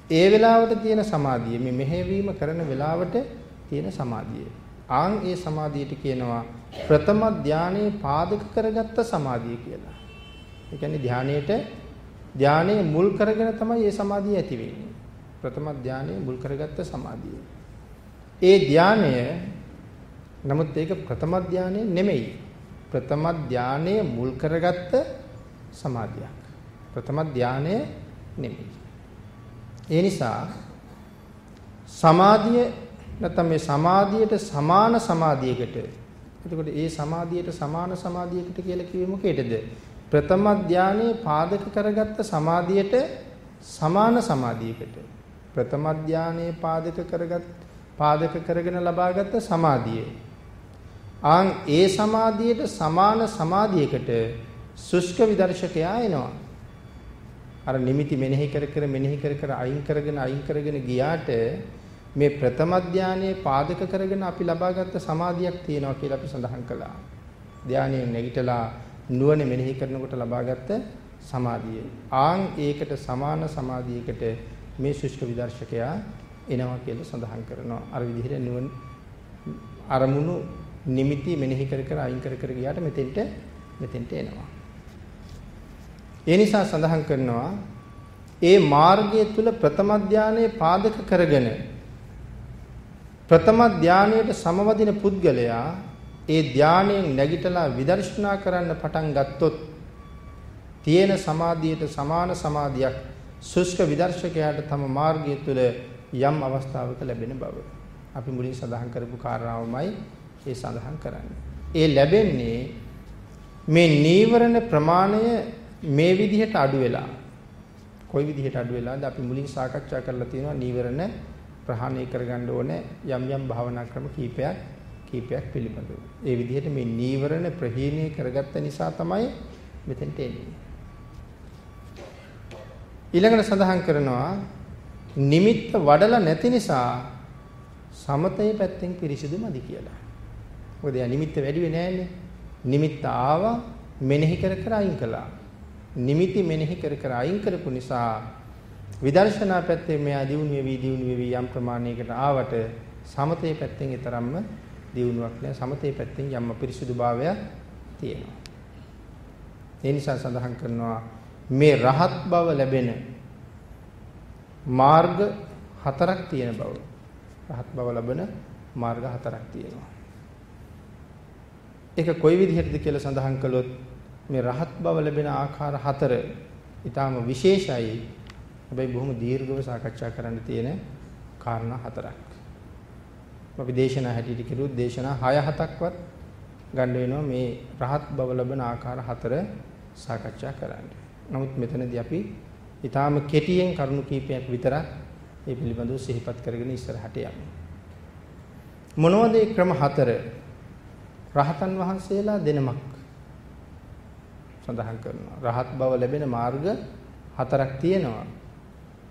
ඒ වෙලාවට තියෙන සමාධිය මේ මෙහෙවීම කරන වෙලාවට තියෙන සමාධිය. ආන් ඒ සමාධියට කියනවා ප්‍රථම ධානයේ පාදක කරගත්ත සමාධිය කියලා. ඒ කියන්නේ ධානයේට ධානයේ මුල් කරගෙන තමයි මේ සමාධිය ඇති වෙන්නේ. ප්‍රථම ධානයේ මුල් කරගත්ත සමාධිය. ඒ ධානය නමුත් ඒක ප්‍රථම ධානය නෙමෙයි. ප්‍රථම ධානයේ මුල් කරගත්ත සමාධියක්. ප්‍රථම ධානය නෙමෙයි. ඒ නිසා සමාධිය නැත්නම් මේ සමාධියට සමාන සමාධියකට එතකොට ඒ සමාධියට සමාන සමාධියකට කියලා කිව්වෙ මොකේද? ප්‍රථම ධානයේ පාදක කරගත්ත සමාධියට සමාන සමාධියකට ප්‍රථම ධානයේ පාදක කරගත් පාදක කරගෙන ලබාගත් සමාධිය. ආන් ඒ සමාධියට සමාන සමාධියකට සුෂ්ක විදර්ශකයා එනවා. අර නිමිති මෙනෙහි කර කර මෙනෙහි කර කර අයින් කරගෙන අයින් කරගෙන ගියාට මේ ප්‍රථම ධානයේ පාදක කරගෙන අපි ලබාගත් සමාධියක් තියෙනවා කියලා අපි සඳහන් කළා. ධානයෙන් නැගිටලා නුවණ මෙනෙහි කරනකොට ලබාගත් සමාධිය. ආන් ඒකට සමාන සමාධියකට මේ ශුෂ්ක විදර්ශකයා එනවා කියලා සඳහන් කරනවා. අර විදිහට නුවණ අරමුණු නිමිති මෙනෙහි කර කර අයින් කර කර ගියාට මෙතෙන්ට මෙතෙන්ට එනවා. ඒ නිසා සඳහන් කරනවා ඒ මාර්ගය තුල ප්‍රථම ධානයේ පාදක කරගෙන ප්‍රථම ධානයට සමවදින පුද්ගලයා ඒ ධානයෙන් නැගිටලා විදර්ශනා කරන්න පටන් ගත්තොත් තියෙන සමාධියට සමාන සමාධියක් සුෂ්ක විදර්ශකයාට තම මාර්ගය තුළ යම් අවස්ථාවක ලැබෙන බව. අපි මුලින් සඳහන් කරපු කාරණාවමයි ඒ සඳහන් කරන්නේ. ඒ ලැබෙන්නේ මේ නීවරණ ප්‍රමාණය මේ විදිහට අඩු වෙලා. කොයි විදිහට අඩු වෙලාද අපි මුලින් සාකච්ඡා කරලා තියෙනවා නීවරණ ප්‍රහාණය කරගන්න ඕනේ යම් යම් භාවනා ක්‍රම කීපයක් කීපයක් පිළිබඳව. ඒ විදිහට මේ නීවරණ ප්‍රහීණය කරගත්ත නිසා තමයි මෙතෙන්ට එන්නේ. ඊළඟට සඳහන් කරනවා නිමිත්ත වඩලා නැති නිසා සමතේ පැත්තෙන් පිරිසිදු මදි කියලා. මොකද යා නිමිත්ත වැඩි වෙන්නේ නැහැනේ. නිමිත්ත ආවා මෙනෙහි කර කර අයින් කළා. නිමිති මෙනෙහි කර කර අයින් කරපු නිසා විදර්ශනා පැත්තේ මෙයා දියුණු වෙවි දියුණු වෙවි යම් ප්‍රමාණයකට ආවට සමතේ පැත්තෙන් ඊතරම්ම දියුණුවක් නෑ සමතේ පැත්තෙන් යම් අපිරිසුදුභාවයක් තියෙනවා. ඒ නිසා සඳහන් කරනවා මේ රහත් බව ලැබෙන මාර්ග හතරක් තියෙන බව. රහත් බව ලැබෙන මාර්ග හතරක් තියෙනවා. ඒක කොයි විදිහටද කියලා සඳහන් කළොත් මේ රහත් බව ලැබෙන ආකාර හතර ඊටාම විශේෂයි. හැබැයි බොහොම දීර්ඝව සාකච්ඡා කරන්න තියෙන කාරණා හතරක්. අපි දේශනා හැටියට කිරුවොත් දේශනා 6 7ක්වත් ගන්න වෙනවා මේ රහත් බව ලැබෙන ආකාර හතර සාකච්ඡා කරන්න. නමුත් මෙතනදී අපි ඊටාම කෙටියෙන් කරුණු කීපයක් විතරක් මේ පිළිබඳව සිහිපත් කරගෙන ඉස්සරහට යමු. මොනවද මේ ක්‍රම හතර? රහතන් වහන්සේලා දෙනමක් සඳහන් කරනවා. රහත් බව ලැබෙන මාර්ග හතරක් තියෙනවා.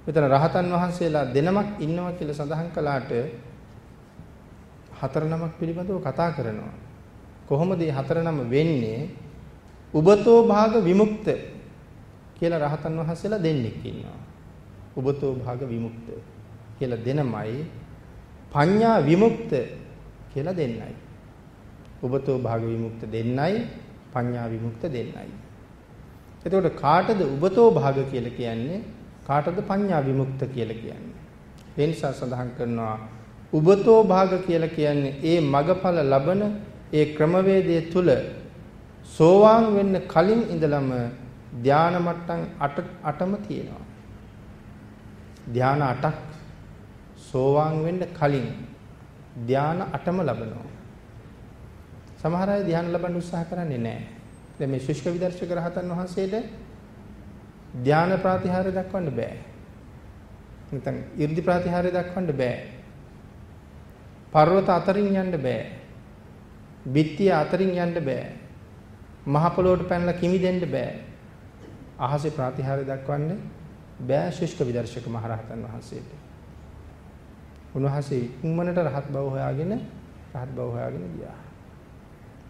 මෙතන රහතන් වහන්සේලා දෙනමක් ඉන්නවා කියලා සඳහන් කළාට හතර නමක් පිළිබඳව කතා කරනවා. කොහොමද මේ හතර නම වෙන්නේ? උබතෝ භාග විමුක්ත කියලා රහතන් වහන්සේලා දෙන්නෙක් ඉන්නවා. උබතෝ භාග විමුක්ත කියලා දෙනමයි පඤ්ඤා විමුක්ත කියලා දෙන්නයි. උබතෝ භාග විමුක්ත දෙන්නයි පඤ්ඤා විමුක්ත දෙන්නයි. එතකොට කාටද උබතෝ භාග කියලා කියන්නේ කාටද පඤ්ඤා විමුක්ත කියලා කියන්නේ? ඒ නිසා සඳහන් කරනවා උබතෝ භාග කියලා කියන්නේ ඒ මගඵල ලබන ඒ ක්‍රමවේදය තුල සෝවාන් වෙන්න කලින් ඉඳලම ධානා මට්ටම් 8ම තියෙනවා. ධානා 8ක් සෝවාන් වෙන්න කලින් ධානා 8ම ලබනවා. සමහර අය ධානය ලබන්න උත්සාහ කරන්නේ නැහැ. දැන් මේ ශුෂ්ක විදර්ශක රහතන් වහන්සේට ධාන ප්‍රතිහාරය දක්වන්න බෑ. නැත්නම් 이르දි ප්‍රතිහාරය දක්වන්න බෑ. පර්වත අතරින් යන්න බෑ. බිත්තිය අතරින් යන්න බෑ. මහ පොළොවට පැනලා කිමි දෙන්න බෑ. අහසේ ප්‍රතිහාරය දක්වන්න බෑ ශුෂ්ක විදර්ශක මහරහතන් වහන්සේට. උන්වහන්සේ ඉක්මනට රහත් බව හොයාගෙන රහත් බව හොයාගෙන ගියා.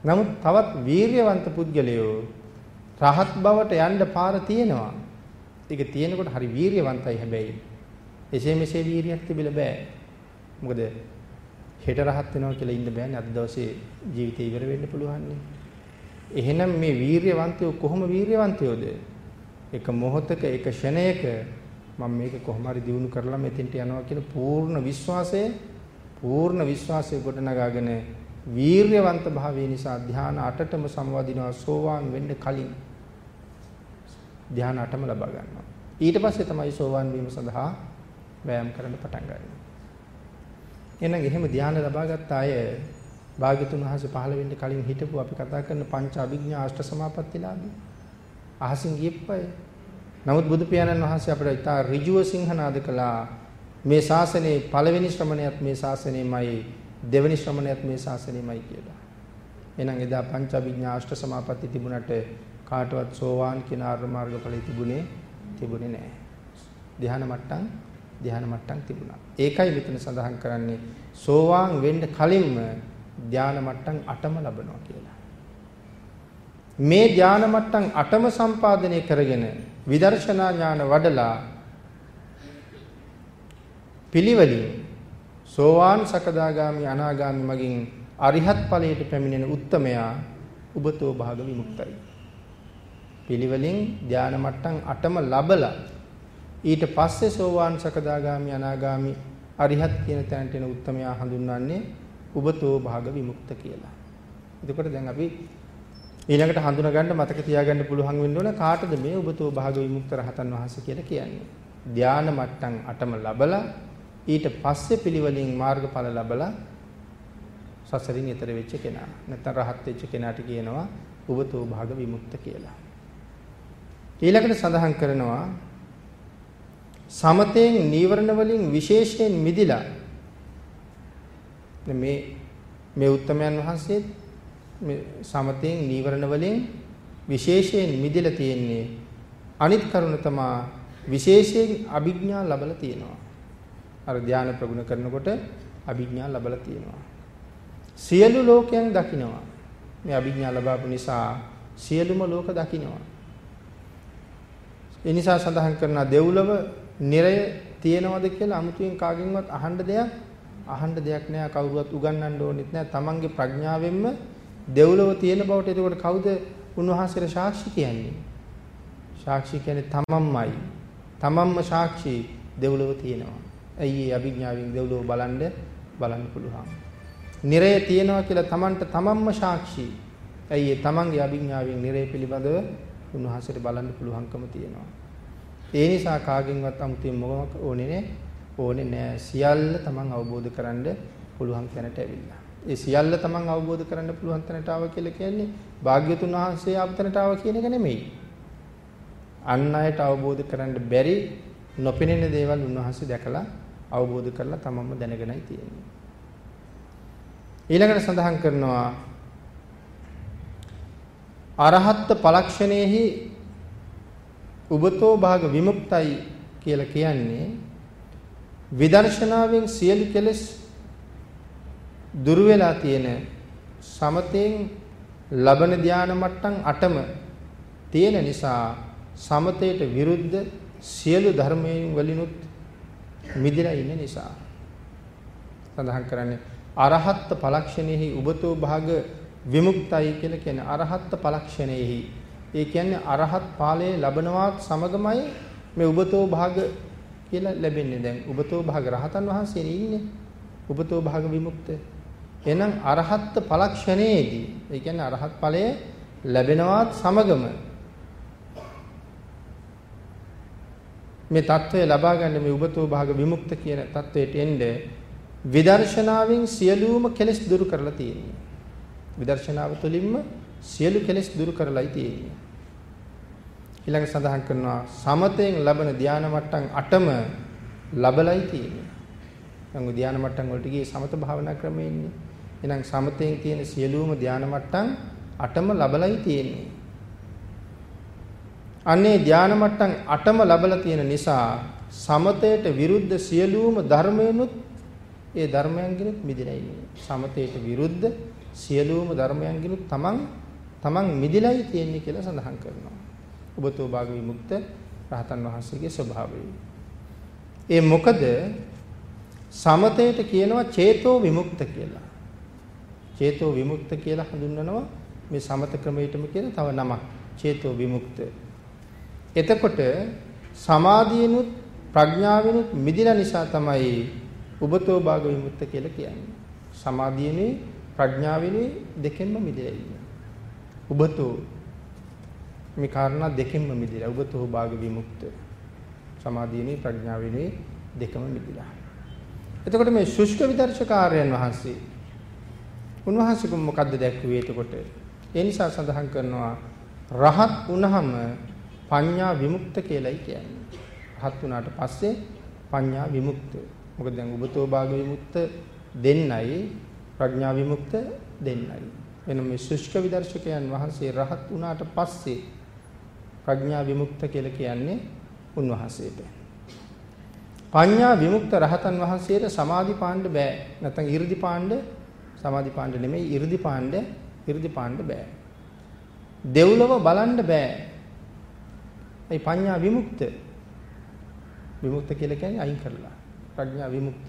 නමුත් තවත් වීරියවන්ත පුද්ගලයෝ රහත් බවට යන්න පාර තියෙනවා. ඒක තියෙනකොට හරි වීරියවන්තයි හැබැයි. එසේ මෙසේ වීරියක් තිබිලා බෑ. මොකද හෙට රහත් වෙනවා කියලා ඉන්න බෑනේ අද දවසේ ජීවිතේ ඉවර වෙන්න පුළුවන් එහෙනම් මේ වීරියවන්තයෝ කොහොම වීරියවන්තයෝද? එක මොහොතක එක ෂණයක මම මේක කොහොම හරි දිනු කරලා මෙතෙන්ට යනවා කියන පූර්ණ විශ්වාසය පූර්ණ විශ්වාසය ගොඩනගාගෙන වීරියවන්ත භාවය නිසා ධ්‍යාන 8ටම සමවදිනවා සෝවාන් වෙන්න කලින් ධ්‍යාන 8ම ලබා ගන්නවා ඊට පස්සේ තමයි සෝවාන් වීම සඳහා වෑයම් කරන්න පටන් ගන්නේ එහෙනම් එහෙම ධ්‍යාන ලබාගත් අය භාග්‍යතුන් වහන්සේ පහළ වෙන්න කලින් හිටපු අපි කතා කරන පංච අභිඥා අෂ්ට සමාපත්තිලාභී අහසින් ගියප්පය. නමුත් බුදු පියාණන් වහන්සේ අපිට ඉතා ඍජුව සිංහනාද කළා මේ ශාසනයේ පළවෙනි ශ්‍රමණයත් මේ ශාසනයමයි දෙවෙනි ශ්‍රමණයත් මේ ශාසනයමයි කියලා. එහෙනම් එදා පංච අභිඥා අෂ්ට සමාපatti තිබුණට කාටවත් සෝවාන් කියන ආර්ය මාර්ගඵලෙ තිබුණේ තිබුණේ නැහැ. ධ්‍යාන මට්ටම් ධ්‍යාන මට්ටම් තිබුණා. ඒකයි මෙතන සඳහන් කරන්නේ සෝවාන් වෙන්න කලින්ම ධ්‍යාන මට්ටම් 8ම ලබනවා කියලා. මේ ධ්‍යාන මට්ටම් 8ම සම්පාදනය කරගෙන විදර්ශනා ඥාන වඩලා පිළිවෙලින් සෝවාන් සකදාගාමි අනාගාමි මගින් අරිහත් ඵලයට පැමිණෙන උත්තමයා උබතෝ භාග විමුක්තයි. පිළිවෙලින් ධානා මට්ටම් 8ම ලබලා ඊට පස්සේ සෝවාන් සකදාගාමි අනාගාමි අරිහත් කියන තැනට එන උත්තමයා හඳුන්වන්නේ උබතෝ භාග විමුක්ත කියලා. එතකොට දැන් අපි ඊළඟට හඳුනගන්න මතක තියාගන්න පුළුවන් වෙන්න ඕන කාටද මේ ඔබතෝ භාග විමුක්ත රහතන් වහන්සේ කියලා කියන්නේ. ධාන මට්ටම් 8ම ලබලා ඊට පස්සේ පිළිවෙලින් මාර්ගඵල ලබලා සසරින් එතර වෙච්ච කෙනා. නැත්නම් රහත් වෙච්ච කෙනාට කියනවා ඔබතෝ භාග විමුක්ත කියලා. ඊළඟට සඳහන් කරනවා සමතෙන් නීවරණ වලින් විශේෂයෙන් මිදිලා මේ මේ උත්තමයන් වහන්සේ මේ සමතෙන් නීවරණ වලින් විශේෂයෙන් මිදලා තියෙන්නේ අනිත් කරුණ තමා විශේෂයෙන් අභිඥා ලැබලා තියෙනවා. අර ධානය ප්‍රගුණ කරනකොට අභිඥා ලැබලා තියෙනවා. සියලු ලෝකයන් දකින්නවා. මේ අභිඥා ලැබාපු නිසා සියලුම ලෝක දකින්නවා. ඒ නිසා සඳහන් කරන දෙව්ලොව නිරය තියෙනවද කියලා අමුතුවෙන් කාගෙන්වත් අහන්න දෙයක් අහන්න දෙයක් නෑ. කවුරුවත් උගන්වන්න ඕනෙත් නෑ. තමන්ගේ ප්‍රඥාවෙන්ම දෙව්ලොව තියෙන බවට එතකොට කවුද උන්වහන්සේට සාක්ෂි කියන්නේ? සාක්ෂි කියන්නේ තමන්මයි. තමන්ම සාක්ෂි දෙව්ලොව තියෙනවා. ඇයි ඒ අභිඥාවෙන් දෙව්ලොව බලන්න බලන්න පුළුවන්? නිරය තියෙනවා කියලා තමන්ට තමන්ම සාක්ෂි. ඇයි ඒ තමන්ගේ අභිඥාවෙන් නිරය පිළිබඳව උන්වහන්සේට බලන්න පුළුවන්කම තියෙනවා. ඒ නිසා කාගෙන්වත් අමුතුවෙන් මොකක් ඕනේ නෑ. ඕනේ නෑ සියල්ල තමන් අවබෝධ කරගන්න පුළුවන් තැනට ඇවිල්ලා. ඒ සියල්ල තමන් අවබෝධ කරගන්න පුළුවන් තැනට ආව කියලා කියන්නේ භාග්‍යතුන් වහන්සේ ආපු තැනට ආව කියන එක නෙමෙයි. අන් අයට අවබෝධ කරගන්න බැරි නොපෙනෙන දේවල් උන්වහන්සේ දැකලා අවබෝධ කරලා තමන්ම දැනගෙනයි තියෙන්නේ. ඊළඟට සඳහන් කරනවා අරහත් පලක්ෂණයෙහි උබතෝ භාග විමුක්තයි කියලා කියන්නේ විදර්ශනාවෙන් සියලු කෙලෙස් දුරු වෙලා තියෙන සමතෙන් ලබන ධාන මට්ටම් 8ම තියෙන නිසා සමතයට විරුද්ධ සියලු ධර්මයෙන් වලිනුත් මිදලා ඉන්න නිසා. සඳහන් කරන්නේ අරහත් පලක්ෂණෙහි උබතෝ භාග විමුක්තයි කියලා කියන්නේ අරහත් පලක්ෂණයෙහි. ඒ කියන්නේ අරහත් ඵලයේ ලබනවත් සමගමයි මේ උබතෝ භාග කියලා ලැබෙන්නේ දැන් උබතෝ භාග රහතන් වහන්සේ ඉන්නේ. උබතෝ භාග විමුක්තය. එහෙනම් අරහත් පලක්ෂණයේදී ඒ කියන්නේ අරහත් ඵලයේ ලැබෙනවත් සමගම මේ தত্ত্বය ලබා ගන්න මේ උබතෝ භාග විමුක්ත කියන தത്വයට එන්නේ විදර්ශනාවෙන් සියලුම කෙලෙස් දුරු කරලා තියෙනවා. විදර්ශනාව තුළින්ම සියලු කෙලෙස් දුරු කරලායි තියෙන්නේ. ඊළඟ සඳහන් කරනවා සමතෙන් ලබන ධානා මට්ටම් 8ම ලබලයි තියෙන්නේ. නම් ධානා මට්ටම් වලට ගියේ සමත භාවනා ක්‍රමයේ ඉන්නේ. එහෙනම් සමතෙන් තියෙන සියලුම ධානා මට්ටම් 8ම ලබලයි තියෙන්නේ. අන්නේ ධානා මට්ටම් 8ම ලබලා තියෙන නිසා සමතයට විරුද්ධ සියලුම ධර්මයන්ුත් ඒ ධර්මයන්ගෙනුත් මිදෙලා ඉන්නේ. සමතයට විරුද්ධ සියලුම ධර්මයන්ගෙනුත් තමන් තමන් මිදිලයි තියෙන්නේ කියලා සඳහන් කරනවා. ඔබතෝ භාග විමුක්ත රහතන් වහන්සේගේ ස්වභාවය. ඒ මොකද සමතයට කියනවා චේතෝ විමුක්ත කියලා. චේතෝ විමුක්ත කියලා හඳුන්වනවා මේ සමත ක්‍රමයටම කියන තව නමක්. චේතෝ විමුක්ත. එතකොට සමාධියනුත් ප්‍රඥාවෙනුත් මිදිලා නිසා තමයි උබතෝ භාග විමුක්ත කියලා කියන්නේ. සමාධියනේ ප්‍රඥාවෙනුයි දෙකෙන්ම මිදලා ඉන්නේ. උබතෝ මේ කාරණා දෙකෙන්ම මිදලා උබතෝ භාග විමුක්ත. සමාධියනේ ප්‍රඥාවෙනුයි දෙකම මිදලා. එතකොට මේ ශුෂ්ක විදර්ශකාරයන් වහන්සේ උන්වහන්සේ මොකද්ද දැක්ුවේ එතකොට? ඒ නිසා සඳහන් කරනවා රහත් වුණහම පඤ්ඤා විමුක්ත කියලායි කියන්නේ. රහත් වුණාට පස්සේ පඤ්ඤා විමුක්ත. මොකද දැන් උබතෝ භාග විමුක්ත දෙන්නයි ප්‍රඥා විමුක්ත දෙන්නයි. එනම් මේ ශුෂ්ක විදර්ශකයන් වහන්සේ රහත් වුණාට පස්සේ ප්‍රඥා විමුක්ත කියලා කියන්නේ උන්වහන්සේට. පඤ්ඤා විමුක්ත රහතන් වහන්සේට සමාධි පාණ්ඩ බෑ. නැත්නම් 이르දි පාණ්ඩ සමාධි පාණ්ඩ නෙමෙයි 이르දි පාණ්ඩ 이르දි පාණ්ඩ බෑ. දෙව්ලොව බලන්න බෑ. ඒ පඤ්ඤා විමුක්ත විමුක්ත කියලා කියන්නේ අයින් කරලා. ප්‍රඥා විමුක්ත.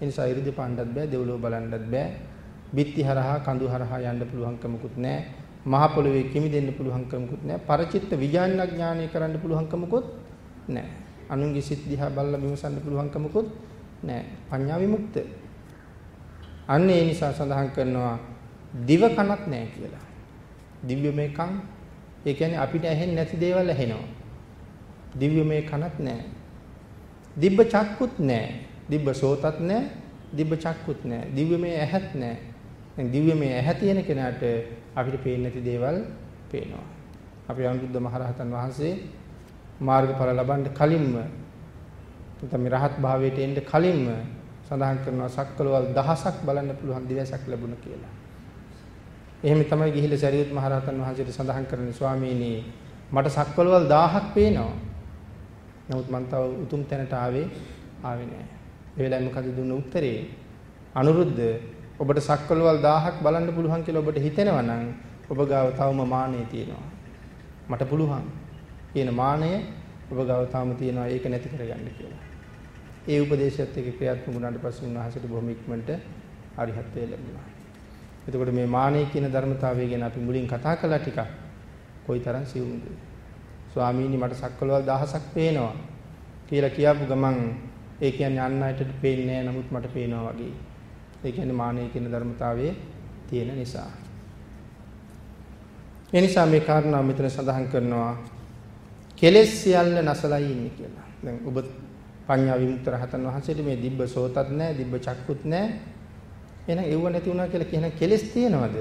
ඒ නිසා 이르දි පාණ්ඩත් බෑ, දෙව්ලොව බලන්නත් බෑ. බිත්ති හරහා කඳු හරහා යන්න පුළුවන්කමකුත් නැහැ. මහ පොළවේ කිමි දෙන්න පුළුවන්කමකුත් නැහැ. පරචිත්ත විඥානඥානය කරන්න පුළුවන්කමකුත් නැහැ. අනුන්ගේ සිත් දිහා බලලා විමසන්න පුළුවන්කමකුත් නැහැ. පඤ්ඤා විමුක්ත. අන්න ඒ නිසා සඳහන් කරනවා දිව කනක් නැහැ කියලා. දිව්‍යමය කන් ඒ කියන්නේ අපිට ඇහෙන්නේ නැති දේවල් ඇහෙනවා. දිව්‍යමය කනත් නැහැ. දිබ්බ චක්කුත් නැහැ. දිබ්බ සෝතත් නැහැ. දිබ්බ චක්කුත් නැහැ. දිව්‍යමය ඇහත් නැහැ. දැන් දිව්‍යමය ඇහැ තියෙන කෙනාට අපිට පේන්නේ නැති දේවල් පේනවා. අපි අනුරුද්ධ මහරහතන් වහන්සේ මාර්ගඵල ලබන්න කලින්ම නැත්නම් රහත් භාවයට එන්න කලින්ම සඳහන් කරනවා සක්කලවල් දහසක් බලන්න පුළුවන් දිවසක් ලැබුණා කියලා. එහෙම තමයි ගිහිල්ලා සරියුත් මහරහතන් වහන්සේට සඳහන් කරන්නේ ස්වාමීනි මට සක්වලවල් 1000ක් පේනවා. නමුත් මම තව උතුම් තැනට ආවේ ආවේ නැහැ. ඒ වෙලාවේ මොකද දුන්න උත්තරේ? අනුරුද්ධ ඔබට සක්වලවල් 1000ක් බලන්න පුළුවන් කියලා ඔබට හිතෙනවා නම් ඔබ ගාව තවම මානෙ තියෙනවා. මට පුළුවන්. කියන මානය ඔබ ගාව තාම තියෙනවා ඒක නැති කරගන්න කියලා. ඒ උපදේශයත් එක්ක ක්‍රියාත්මක වුණාට පස්සේ උන්වහන්සේට බොහොම ඉක්මනට අරිහත්ත්වය ලැබුණා. එතකොට මේ මානෙ කියන ධර්මතාවය ගැන අපි මුලින් කතා කළා ටිකක්. කොයිතරම් සියුම්ද? ස්වාමීනි මට සක්වලවල් දහසක් පේනවා කියලා කියපු ගමන් ඒ කියන්නේ අන් අයට පේන්නේ නමුත් මට පේනවා වගේ. ඒ කියන්නේ මානෙ කියන ධර්මතාවයේ තියෙන නිසා. ඒ නිසා මේ කාරණාව මෙතන සඳහන් කරනවා කෙලෙස් සියල්ල නැසලා ඉන්නේ කියලා. දැන් ඔබ පඤ්ඤා විමුක්ත රහතන් වහන්සේට මේ දිබ්බ සෝතත් නැහැ, දිබ්බ චක්කුත් නැහැ. එහෙනම් ඒව නැති වුණා කියලා කියන කෙලෙස් තියෙනවද?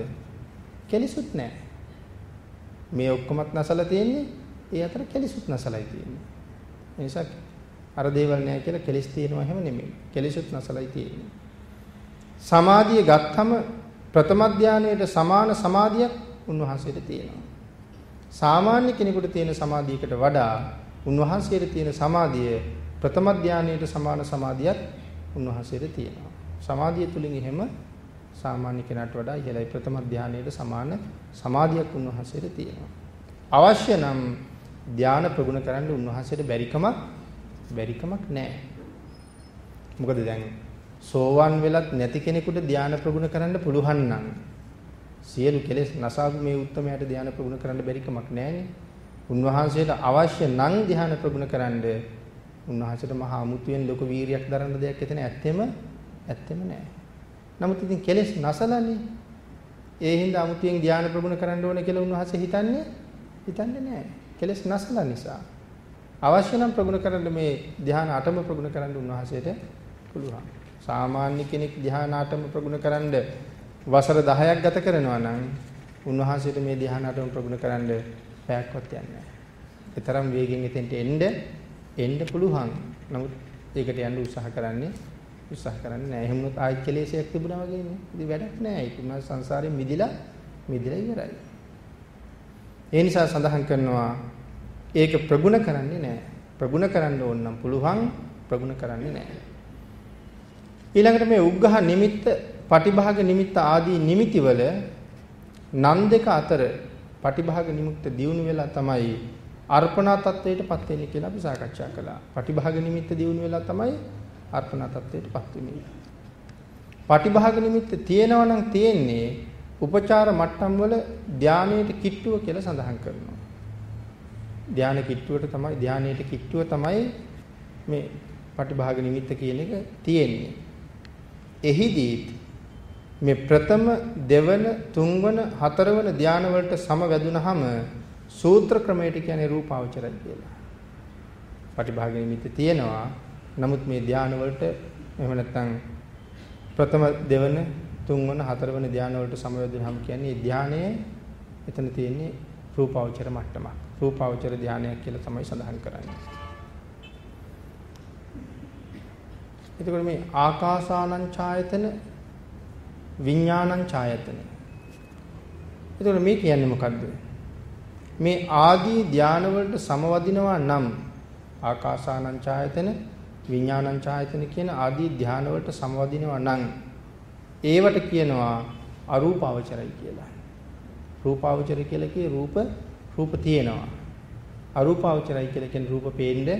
කෙලෙසුත් නැහැ. මේ ඔක්කොමත් නැසලා තියෙන්නේ ඒ අතර කෙලෙසුත් නැසලායි තියෙන්නේ. ඒ නිසා අර දේවල් නැහැ කියලා කෙලෙස් තියෙනවා හැම නෙමෙයි. කෙලෙසුත් නැසලායි තියෙන්නේ. සමාධිය ගත්තම ප්‍රථම ධානයේට සමාන සමාධියක් උන්වහන්සේට තියෙනවා. සාමාන්‍ය කෙනෙකුට තියෙන සමාධියකට වඩා උන්වහන්සේට තියෙන සමාධිය ප්‍රථම ධානයේට සමාන සමාධියක් උන්වහන්සේට තියෙනවා. සමාධිය තුලින් එහෙම සාමාන්‍ය කෙනාට වඩා ඉහළයි ප්‍රථම ධානයේට සමාන සමාධියක් උන්වහන්සේට තියෙනවා. අවශ්‍ය නම් ධාන ප්‍රගුණ කරන්න උන්වහන්සේට බැරිකමක් බැරිකමක් නැහැ. මොකද දැන් සෝවන් වෙලත් නැති කෙනෙකුට ධාන ප්‍රගුණ කරන්න පුළුවන් නම් සියලු කෙලෙස් නසාපු මේ උත්තරමයට ධාන ප්‍රගුණ කරන්න බැරි කමක් නැහැනේ. උන්වහන්සේට අවශ්‍ය නම් ධාන ප්‍රගුණ කරන්න උන්වහන්සේට මහා අමුතුවෙන් ලොකු වීරියක් දරන්න දෙයක් එතන ඇත්තෙම ඇත්තෙම නැහැ. නමුත් ඉතින් කෙලෙස් නසලානේ. ඒ හින්දා අමුතුවෙන් ධාන ප්‍රගුණ කරන්න ඕනේ කියලා උන්වහන්සේ හිතන්නේ හිතන්නේ නැහැ. කෙලෙස් නසලා නිසා. අවශ්‍ය නම් ප්‍රගුණ කරන්න මේ ධාන අටම ප්‍රගුණ කරන්න උන්වහන්සේට පුළුවන්. සාමාන්‍ය කෙනෙක් ධාන අටම ප්‍රගුණ කරන්න වසර 10ක් ගත කරනවා නම් උන්වහන්සේට මේ ධ්‍යානටම ප්‍රගුණ කරන්න පැයක්වත් යන්නේ නැහැ. ඒ තරම් වේගෙන් එතෙන්ට එන්න එන්න පුළුවන්. නමුත් ඒකට යන්න උත්සාහ කරන්නේ උත්සාහ කරන්නේ නැහැ. එහෙම වුණොත් ආයෙත් කෙලෙසයක් තිබුණා වගේනේ. ඉතින් වැඩක් නැහැ. ඒක උනා සංසාරයෙන් මිදිලා මිදිලා ඉවරයි. ඒ නිසා සඳහන් කරනවා ඒක ප්‍රගුණ කරන්නේ නැහැ. ප්‍රගුණ කරන්න ඕන නම් පුළුවන් ප්‍රගුණ කරන්නේ නැහැ. ඊළඟට මේ උග්ඝහ නිමිත්ත පටිභාග නිමිත්ත ආදී නිමිතිවල නන් දෙක අතර පටිභාග නිමුක්ත දියුණු වෙලා තමයි අර්පණා තත්වයටපත් වෙන්නේ කියලා අපි සාකච්ඡා කළා. පටිභාග නිමිත්ත දියුණු වෙලා තමයි අර්පණා තත්වයටපත් වෙන්නේ. පටිභාග නිමිත්ත තියෙනවා නම් තියෙන්නේ උපචාර මට්ටම් වල ධානයේට කිට්ටුව කියලා සඳහන් කරනවා. ධාන කිට්ටුවට තමයි ධානයේට කිට්ටුව තමයි මේ පටිභාග නිමිත්ත කියන එක තියෙන්නේ. එහිදීත් මේ ප්‍රථම දෙවන තුන්වන හතරවන ධාන වලට සම වැදුනහම සූත්‍ර ක්‍රමයට කියන්නේ රූපාවචරය කියලා. පටිභාග නිමිති තියෙනවා. නමුත් මේ ධාන වලට එහෙම නැත්නම් ප්‍රථම දෙවන තුන්වන හතරවන ධාන වලට සම වැදුනහම කියන්නේ ධානයේ එතන තියෙන්නේ රූපාවචර මට්ටමක්. රූපාවචර ධානයක් කියලා තමයි සඳහන් කරන්නේ. එතකොට මේ ආකාසානං ඡායතන විඥානං ඡායතන. එතකොට මේ කියන්නේ මොකද්ද? මේ ආදී ධාන වලට සමවදිනවා නම් ආකාසානං ඡායතන විඥානං ඡායතන කියන ආදී ධාන වලට සමවදිනවා නම් ඒවට කියනවා අරූපාවචරයි කියලා. රූපාවචර කියලා කියේ රූප රූප තියෙනවා. අරූපාවචරයි කියලා කියන්නේ රූප පේන්නේ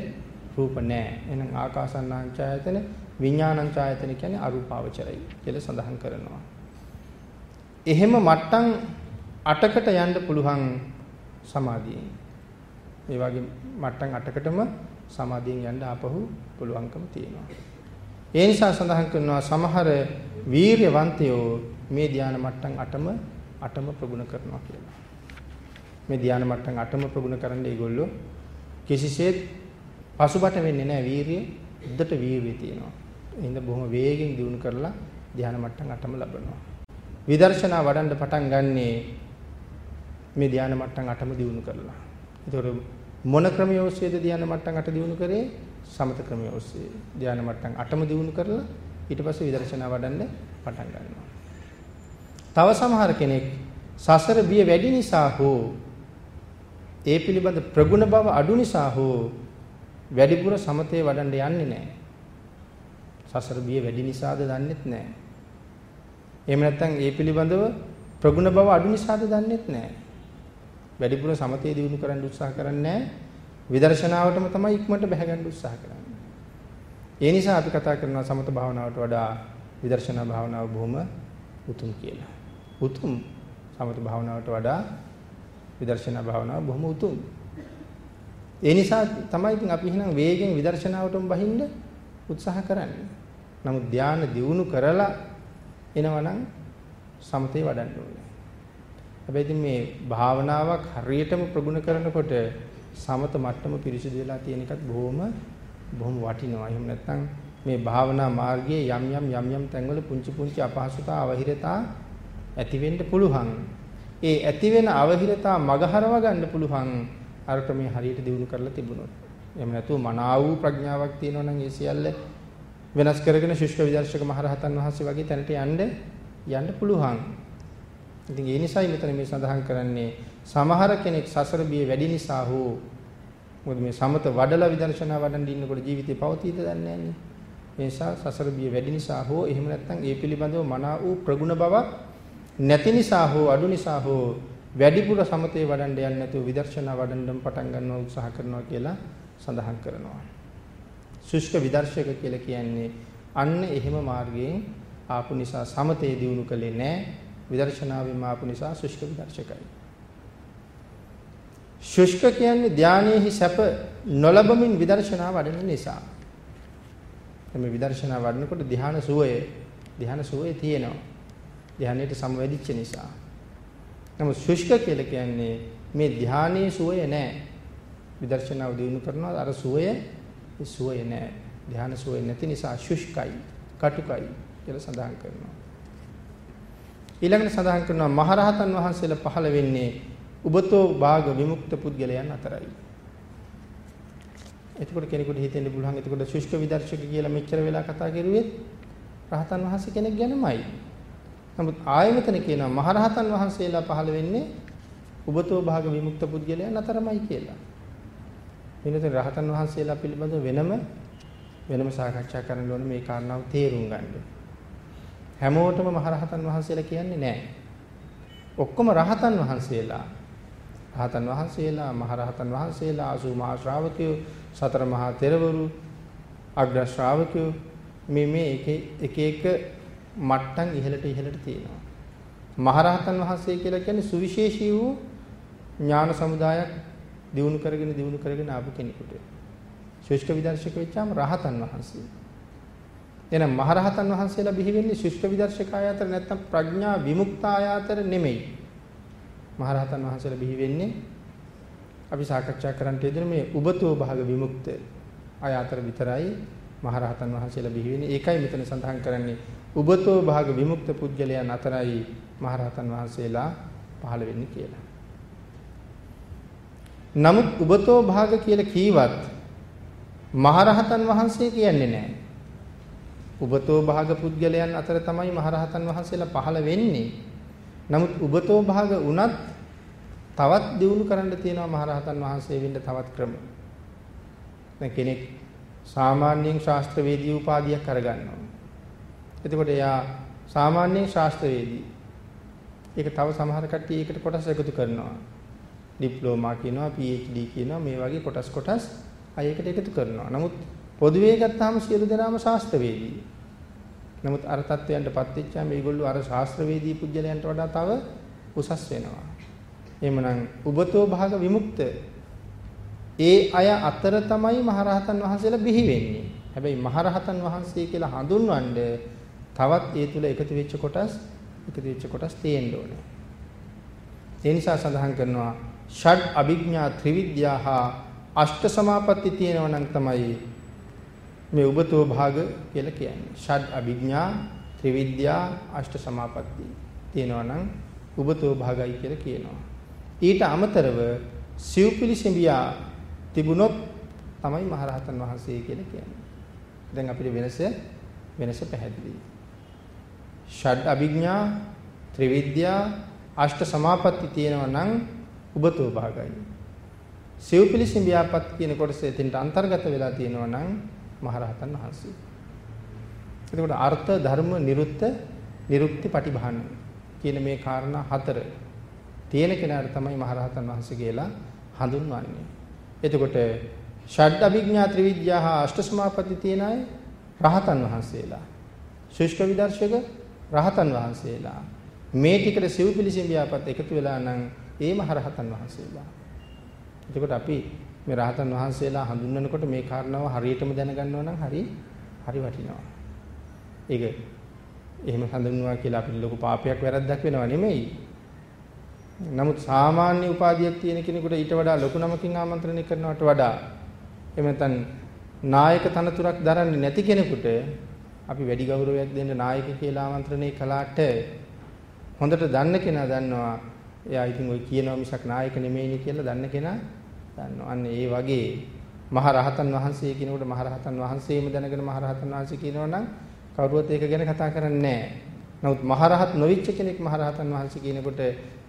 රූප නැහැ. එහෙනම් ආකාසානං ඡායතන විඥානං ඡායතන කියන්නේ අරූපාවචරයි කියලා සඳහන් කරනවා. එහෙම මට්ටම් 8කට යන්න පුළුවන් සමාධියෙන්. ඒ වගේ මට්ටම් 8කටම සමාධියෙන් යන්න ආපහු පුළුවන්කම තියෙනවා. ඒ නිසා සඳහන් කරනවා සමහර වීර්යවන්තයෝ මේ ධානා මට්ටම් 8ම 8ම ප්‍රගුණ කරනවා කියලා. මේ ධානය මට්ටම් 8ම ප්‍රගුණ කරන්න ඒගොල්ලෝ කිසිසේත් පසුබට වෙන්නේ නැහැ වීරිය. උද්දට වීරිය තියෙනවා. එහෙනම් බොහොම වේගෙන් දියුණු කරලා ධානය මට්ටම් 8ම ලබනවා. විදර්ශනා වඩන්න පටන් ගන්නේ මේ ධානය මට්ටම් 8ම දියුණු කරලා. ඒතකොට මොන ක්‍රමයේ ඔස්සේද ධානය මට්ටම් 8 දියුණු කරේ? සමත ක්‍රමයේ ඔස්සේ ධානය මට්ටම් 8ම දියුණු කරලා ඊට පස්සේ විදර්ශනා වඩන්න පටන් ගන්නවා. තව සමහර කෙනෙක් සසර බිය වැඩි නිසා හෝ ඒ පිළිබඳ ප්‍රගුණ බව අඩු නිසා හෝ වැඩිපුර සමතේ වඩන්න යන්නේ නැහැ. සසර බිය වැඩි නිසාද දන්නෙත් නැහැ. එහෙම නැත්නම් ඒ පිළිබඳව ප්‍රගුණ බව අඩු නිසාද දන්නෙත් නැහැ. වැඩිපුර සමතේ දිනු කරන්න උත්සාහ කරන්නේ නැහැ. විදර්ශනාවටම තමයි ඉක්මනට බැහැ ගන්න උත්සාහ කරන්නේ. ඒ නිසා අපි කතා කරනවා සමත භාවනාවට වඩා විදර්ශනා භාවනාව බොහොම උතුම් කියලා. උතුම් සමත භාවනාවට වඩා විදර්ශනා භාවනාව බොහොම උතුම්. ඒ නිසා තමයි ඉතින් අපි එහෙනම් වේගෙන් විදර්ශනාවටම බහින්න උත්සාහ කරන්නේ. නමුත් ධානය දියුණු කරලා එනවනම් සමතේ වඩන්න ඕනේ. හැබැයි ඉතින් මේ භාවනාවක් හරියටම ප්‍රගුණ කරනකොට සමත මට්ටම පිරිසිදු වෙලා තියෙන එකත් බොහොම බොහොම වටිනවා. එහෙම නැත්නම් මේ භාවනා මාර්ගයේ යම් යම් යම් යම් තැන්වල පුංචි පුංචි අපහසුතා අවහිරතා ඇති වෙන්න පුළුවන්. ඒ ඇති වෙන අවහිරතා මගහරව ගන්න පුළුවන් අරට මේ හරියට දිනු කරලා තිබුණොත්. එහෙම නැතුව මනා වූ ප්‍රඥාවක් තියෙනවා නම් ඒ සියල්ල වෙනස් කරගෙන ශුෂ්ක විදර්ශක මහරහතන් වහන්සේ වගේ තැනට යන්න යන්න පුළුවන්. ඉතින් ඒ නිසායි මෙතන මේ සඳහන් කරන්නේ සමහර කෙනෙක් සසර බිය වැඩි නිසා හෝ මොකද මේ සමත වඩලා විදර්ශනා වඩන් ඉන්නකොට ජීවිතේ පවතීද දන්නේ නැහැ ඒ නිසා සසර බිය වැඩි නිසා හෝ එහෙම නැත්නම් ඒ පිළිබඳව මනා වූ ප්‍රගුණ බවක් නැති නිසා හෝ අඩු නිසා හෝ වැඩිපුර සමතේ වඩන්න යන්නේ නැතුව විදර්ශනා වඩන්න පටන් ගන්නවා උත්සාහ කරනවා කියලා සඳහන් කරනවා. ශුෂ්ක විදර්ශක කියලා කියන්නේ අන්න එහෙම මාර්ගයෙන් ආපු නිසා සමතේ දිනු කළේ නැහැ. විදර්ශනාවෙන් ආපු නිසා ශුෂ්ක විදර්ශකයි. ශුෂ්ක කියන්නේ ධානයේහි සැප නොලබමින් විදර්ශනා වඩන නිසා. මේ විදර්ශනා වඩනකොට ධාන සුවය ධාන සුවය තියෙනවා. ධානයට සමවැදිච්ච නිසා. නමුත් ශුෂ්ක කියලා කියන්නේ මේ ධානයේ සුවය නැහැ. විදර්ශනාව දිනු කරනවා අර සුවය ඒ සුවය නැහැ. ධාන සුවය නැති නිසා ශුෂ්කයි, කටුකයි කියලා සඳහන් කරනවා. ඊළඟට සඳහන් කරනවා මහරහතන් වහන්සේලා පහළ වෙන්නේ උබතෝ භාග විමුක්ත පුද්ගලයන් අතරයි. එතකොට කෙනෙකුට හිතෙන්න පුළුවන් එතකොට ශුෂ්ක විදර්ශක කියලා මෙච්චර වෙලා කතා කරුවේ රහතන් වහන්සේ කෙනෙක් ගැනමයි. නමුත් ආයමතන කියනවා මහරහතන් වහන්සේලා පහළ වෙන්නේ උබතෝ භාග විමුක්ත පුද්ගලයන් අතරමයි කියලා. වෙනතේ රහතන් වහන්සේලා පිළිබඳ වෙනම වෙනම සාකච්ඡා කරන්න ඕනේ මේ කාරණාව තේරුම් ගන්න. හැමෝටම මහරහතන් වහන්සේලා කියන්නේ නැහැ. ඔක්කොම රහතන් වහන්සේලා. රහතන් වහන්සේලා, මහරහතන් වහන්සේලා, අසු මහා ශ්‍රාවකයෝ, සතර මහා තෙරවරු, අග්‍ර ශ්‍රාවකයෝ මේ මේ එක එක එක මට්ටම් ඉහළට ඉහළට තියෙනවා. මහරහතන් වහන්සේ කියලා කියන්නේ සුවිශේෂී වූ ඥාන සමුදායක් දිනු කරගෙන දිනු කරගෙන ආපු කෙනෙකුට. ශුෂ්ක විදර්ශක වෙච්චාම රහතන් වහන්සේ. එහෙනම් මහරහතන් වහන්සේලා බිහි වෙන්නේ ශුෂ්ක විදර්ශක ආයතර නැත්නම් ප්‍රඥා විමුක්ත ආයතර නෙමෙයි. මහරහතන් වහන්සේලා බිහි වෙන්නේ අපි සාකච්ඡා කරන්න තියෙන මේ උබතෝ භාග විමුක්ත ආයතර විතරයි මහරහතන් වහන්සේලා බිහි වෙන්නේ. ඒකයි මෙතන සඳහන් කරන්නේ උබතෝ භාග විමුක්ත පුද්ගලයන් අතරයි මහරහතන් වහන්සේලා පහළ වෙන්නේ කියලා. නමුත් උබතෝ භාග කියලා කීවත් මහරහතන් වහන්සේ කියන්නේ නැහැ. උබතෝ භාග පුද්ගලයන් අතර තමයි මහරහතන් වහන්සේලා පහළ වෙන්නේ. නමුත් උබතෝ භාග උනත් තවත් දියුණු කරන්න තියෙනවා මහරහතන් වහන්සේ වෙන්න තවත් ක්‍රම. දැන් කෙනෙක් සාමාන්‍යයෙන් ශාස්ත්‍රවේදී උපාධියක් අරගන්නවා. එතකොට එයා සාමාන්‍යයෙන් ශාස්ත්‍රවේදී. ඒක තව සමහර කට්ටිය ඒකට කොටස් එකතු කරනවා. ඩිප්ලෝමා කියනවා, PhD කියනවා මේ වගේ කොටස් කොටස් අය එකට එකතු කරනවා. නමුත් පොදුවේ ගත්තාම සියලු දෙනාම ශාස්ත්‍රවේදී. නමුත් අර තත්වයන්ටපත් වෙච්චාම මේගොල්ලෝ අර ශාස්ත්‍රවේදී පුජ්‍යලයන්ට වඩා තව උසස් වෙනවා. එහෙමනම් උබතෝ භාග විමුක්ත ඒ අය අතර තමයි මහරහතන් වහන්සේලා බිහි වෙන්නේ. හැබැයි මහරහතන් වහන්සේ කියලා හඳුන්වන්නේ තවත් ඒ තුල එකතු වෙච්ච කොටස් එකතු වෙච්ච කොටස් තියෙන්න ඕනේ. ඒ නිසා සඳහන් කරනවා ෂඩ් අභිඥා ත්‍රිවිද්‍යා හා අෂ්ට සමාපatti තියෙනවා නම් තමයි මේ උබතෝ භාග කියලා කියන්නේ. ෂඩ් අභිඥා ත්‍රිවිද්‍යා අෂ්ට සමාපatti තියෙනවා නම් උබතෝ භාගයි කියලා කියනවා. ඊට අමතරව සිව්පිලිසිඹියා තිබුණොත් තමයි මහරහතන් වහන්සේ කියලා කියන්නේ. දැන් අපිට වෙනස වෙනස පැහැදිලියි. ෂඩ් අභිඥා ත්‍රිවිද්‍යා අෂ්ට සමාපatti තියෙනවා නම් උබතෝ භාගයි. සිව්පිලිසිම් ව්‍යාපත් කියන කොටස එතනට අන්තර්ගත වෙලා තියෙනවා නම් මහරහතන් වහන්සේ. එතකොට අර්ථ ධර්ම නිරුත්ත නිරුක්ති පටිභාන කියන මේ කාරණා හතර තියෙන කෙනාට තමයි මහරහතන් වහන්සේ කියලා හඳුන්වන්නේ. එතකොට ෂඩ් අභිඥා ත්‍රිවිද්‍යා හා අෂ්ට සමාපatti තියෙන අය රහතන් වහන්සේලා. ශුෂ්ක විදර්ශක රහතන් වහන්සේලා. මේ ටිකට සිව්පිලිසිම් ව්‍යාපත් එකතු වෙලා නම් ඒ මහරහතන් වහන්සේලා. එතකොට අපි මේ රහතන් වහන්සේලා හඳුන්වනකොට මේ කාරණාව හරියටම දැනගන්නවා නම් හරි හරි වටිනවා. ඒක එහෙම හඳුන්වනවා කියලා අපිට ලොකු පාපයක් වැරද්දක් වෙනව නෙමෙයි. නමුත් සාමාන්‍ය උපාධියක් තියෙන කෙනෙකුට ඊට වඩා ලොකු නමකින් ආමන්ත්‍රණය කරනවට වඩා එහෙම නැත්නම් නායක තනතුරක් දරන්නේ නැති කෙනෙකුට අපි වැඩි ගෞරවයක් දෙන්න නායක කියලා ආමන්ත්‍රණය කළාට හොඳට දන්න කෙනා දන්නවා එයා ඉතින් ওই කියනවා මිසක් නායක නෙමෙයිනි කියලා දන්න කෙනා දන්නවා. අන්න ඒ වගේ මහරහතන් වහන්සේ කියනකොට මහරහතන් වහන්සේම දැනගෙන මහරහතන් වහන්සේ කියනවා නම් කවුරුවත් ඒක ගැන කතා කරන්නේ නැහැ. නමුත් මහරහත් නොවිච්ච කෙනෙක් මහරහතන් වහන්සේ කියනකොට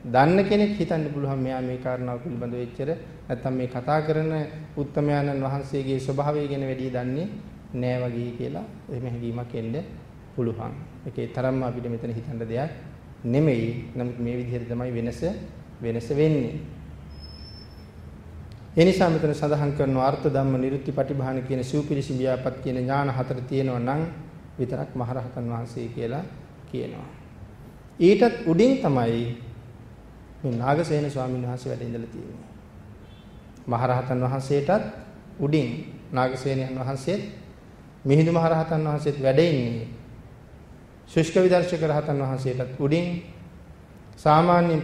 දන්න කෙනෙක් හිතන්න පුළුවන් මෙයා මේ කාරණාව පිළිබඳව එච්චර නැත්තම් මේ කතා කරන උත්තමයන්න් වහන්සේගේ ස්වභාවය ගැන වැඩි දන්නේ නෑ වගේ කියලා එහෙම හැඟීමක් එන්න පුළුවන්. ඒකේ තරම්ම අපිට මෙතන හිතන්න දෙයක් නෙමෙයි. නමුත් මේ විදිහට තමයි වෙනස වෙනස වෙන්නේ. ඒ නිසා මෙතන සඳහන් කරන අර්ථ ධම්ම නිරුත්ති පටිභාන කියන සිව්පිලිසි ව්‍යාපත් කියන ඥාන හතර තියෙනවා නම් විතරක් මහරහතන් වහන්සේ කියලා කියනවා. ඊටත් උඩින් තමයි මේ නාගසේන ස්වාමීන් වහන්සේ වැඩ ඉඳලා තියෙන්නේ. මහරහතන් වහන්සේටත් උඩින් නාගසේනයන් වහන්සේත් මිහිඳු මහරහතන් වහන්සේත් වැඩ ඉන්නේ. ශුෂ්ක විදර්ශක රහතන් වහන්සේටත් උඩින් සාමාන්‍යයෙන්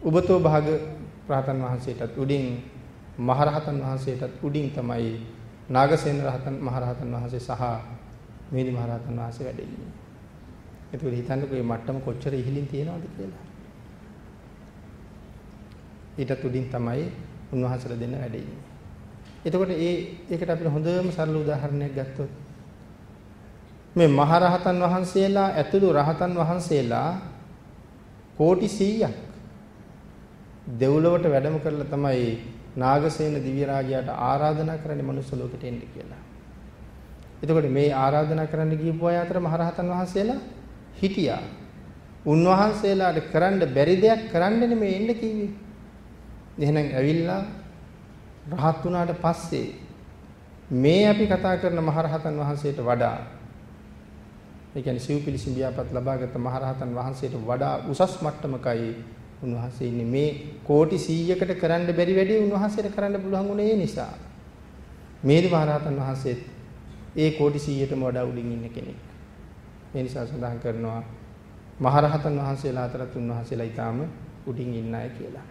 උබතෝ භාග රහතන් වහන්සේටත් උඩින් මහරහතන් වහන්සේටත් උඩින් තමයි නාගසේන රහතන් මහරහතන් වහන්සේ සහ මිහිඳු මහරහතන් වහන්සේ වැඩ ඉන්නේ. ඒක හිතන්නකෝ මේ මට්ටම කොච්චර ඉහළින් තියෙනවද කියලා. ඊටත් උඩින් තමයි උන්වහන්සේලා දෙන්න වැඩ ඉන්නේ. එතකොට ඒ ඒකට අපිට හොඳම සරල උදාහරණයක් ගත්තොත් මේ මහරහතන් වහන්සේලා ඇතුළු රහතන් වහන්සේලා කෝටි 100ක් දෙව්ලොවට වැඩම කරලා තමයි නාගසේන දිව්‍ය රාජයාට ආරාධනා කරන්නේ මනුස්ස ලෝකෙට එන්න කියලා. එතකොට මේ ආරාධනා කරන්න ගියපු අය අතර මහරහතන් වහන්සේලා හිටියා. උන්වහන්සේලාට කරන්න බැරි දෙයක් කරන්න නෙමෙයි එන්න කිව්වේ. එහෙනම් ඇවිල්ලා රහත් වුණාට පස්සේ මේ අපි කතා කරන මහරහතන් වහන්සේට වඩා ඒ කියන්නේ සිව්පිලිසිම් ව්‍යාපත් ලබාගත් මහරහතන් වහන්සේට වඩා උසස් මට්ටමකයි උන්වහන්සේ ඉන්නේ. මේ කෝටි 100කට කරන්න බැරි වැඩේ උන්වහන්සේට කරන්න පුළුවන් උනේ ඒ නිසා. මේරි මහරහතන් වහන්සේත් ඒ කෝටි 100ටම වඩා උඩින් ඉන්න කෙනෙක්. ඒ නිසා සඳහන් කරනවා මහරහතන් වහන්සේලා අතරත් උන්වහන්සේලා ඊටාම උඩින් ඉන්න අය කියලා.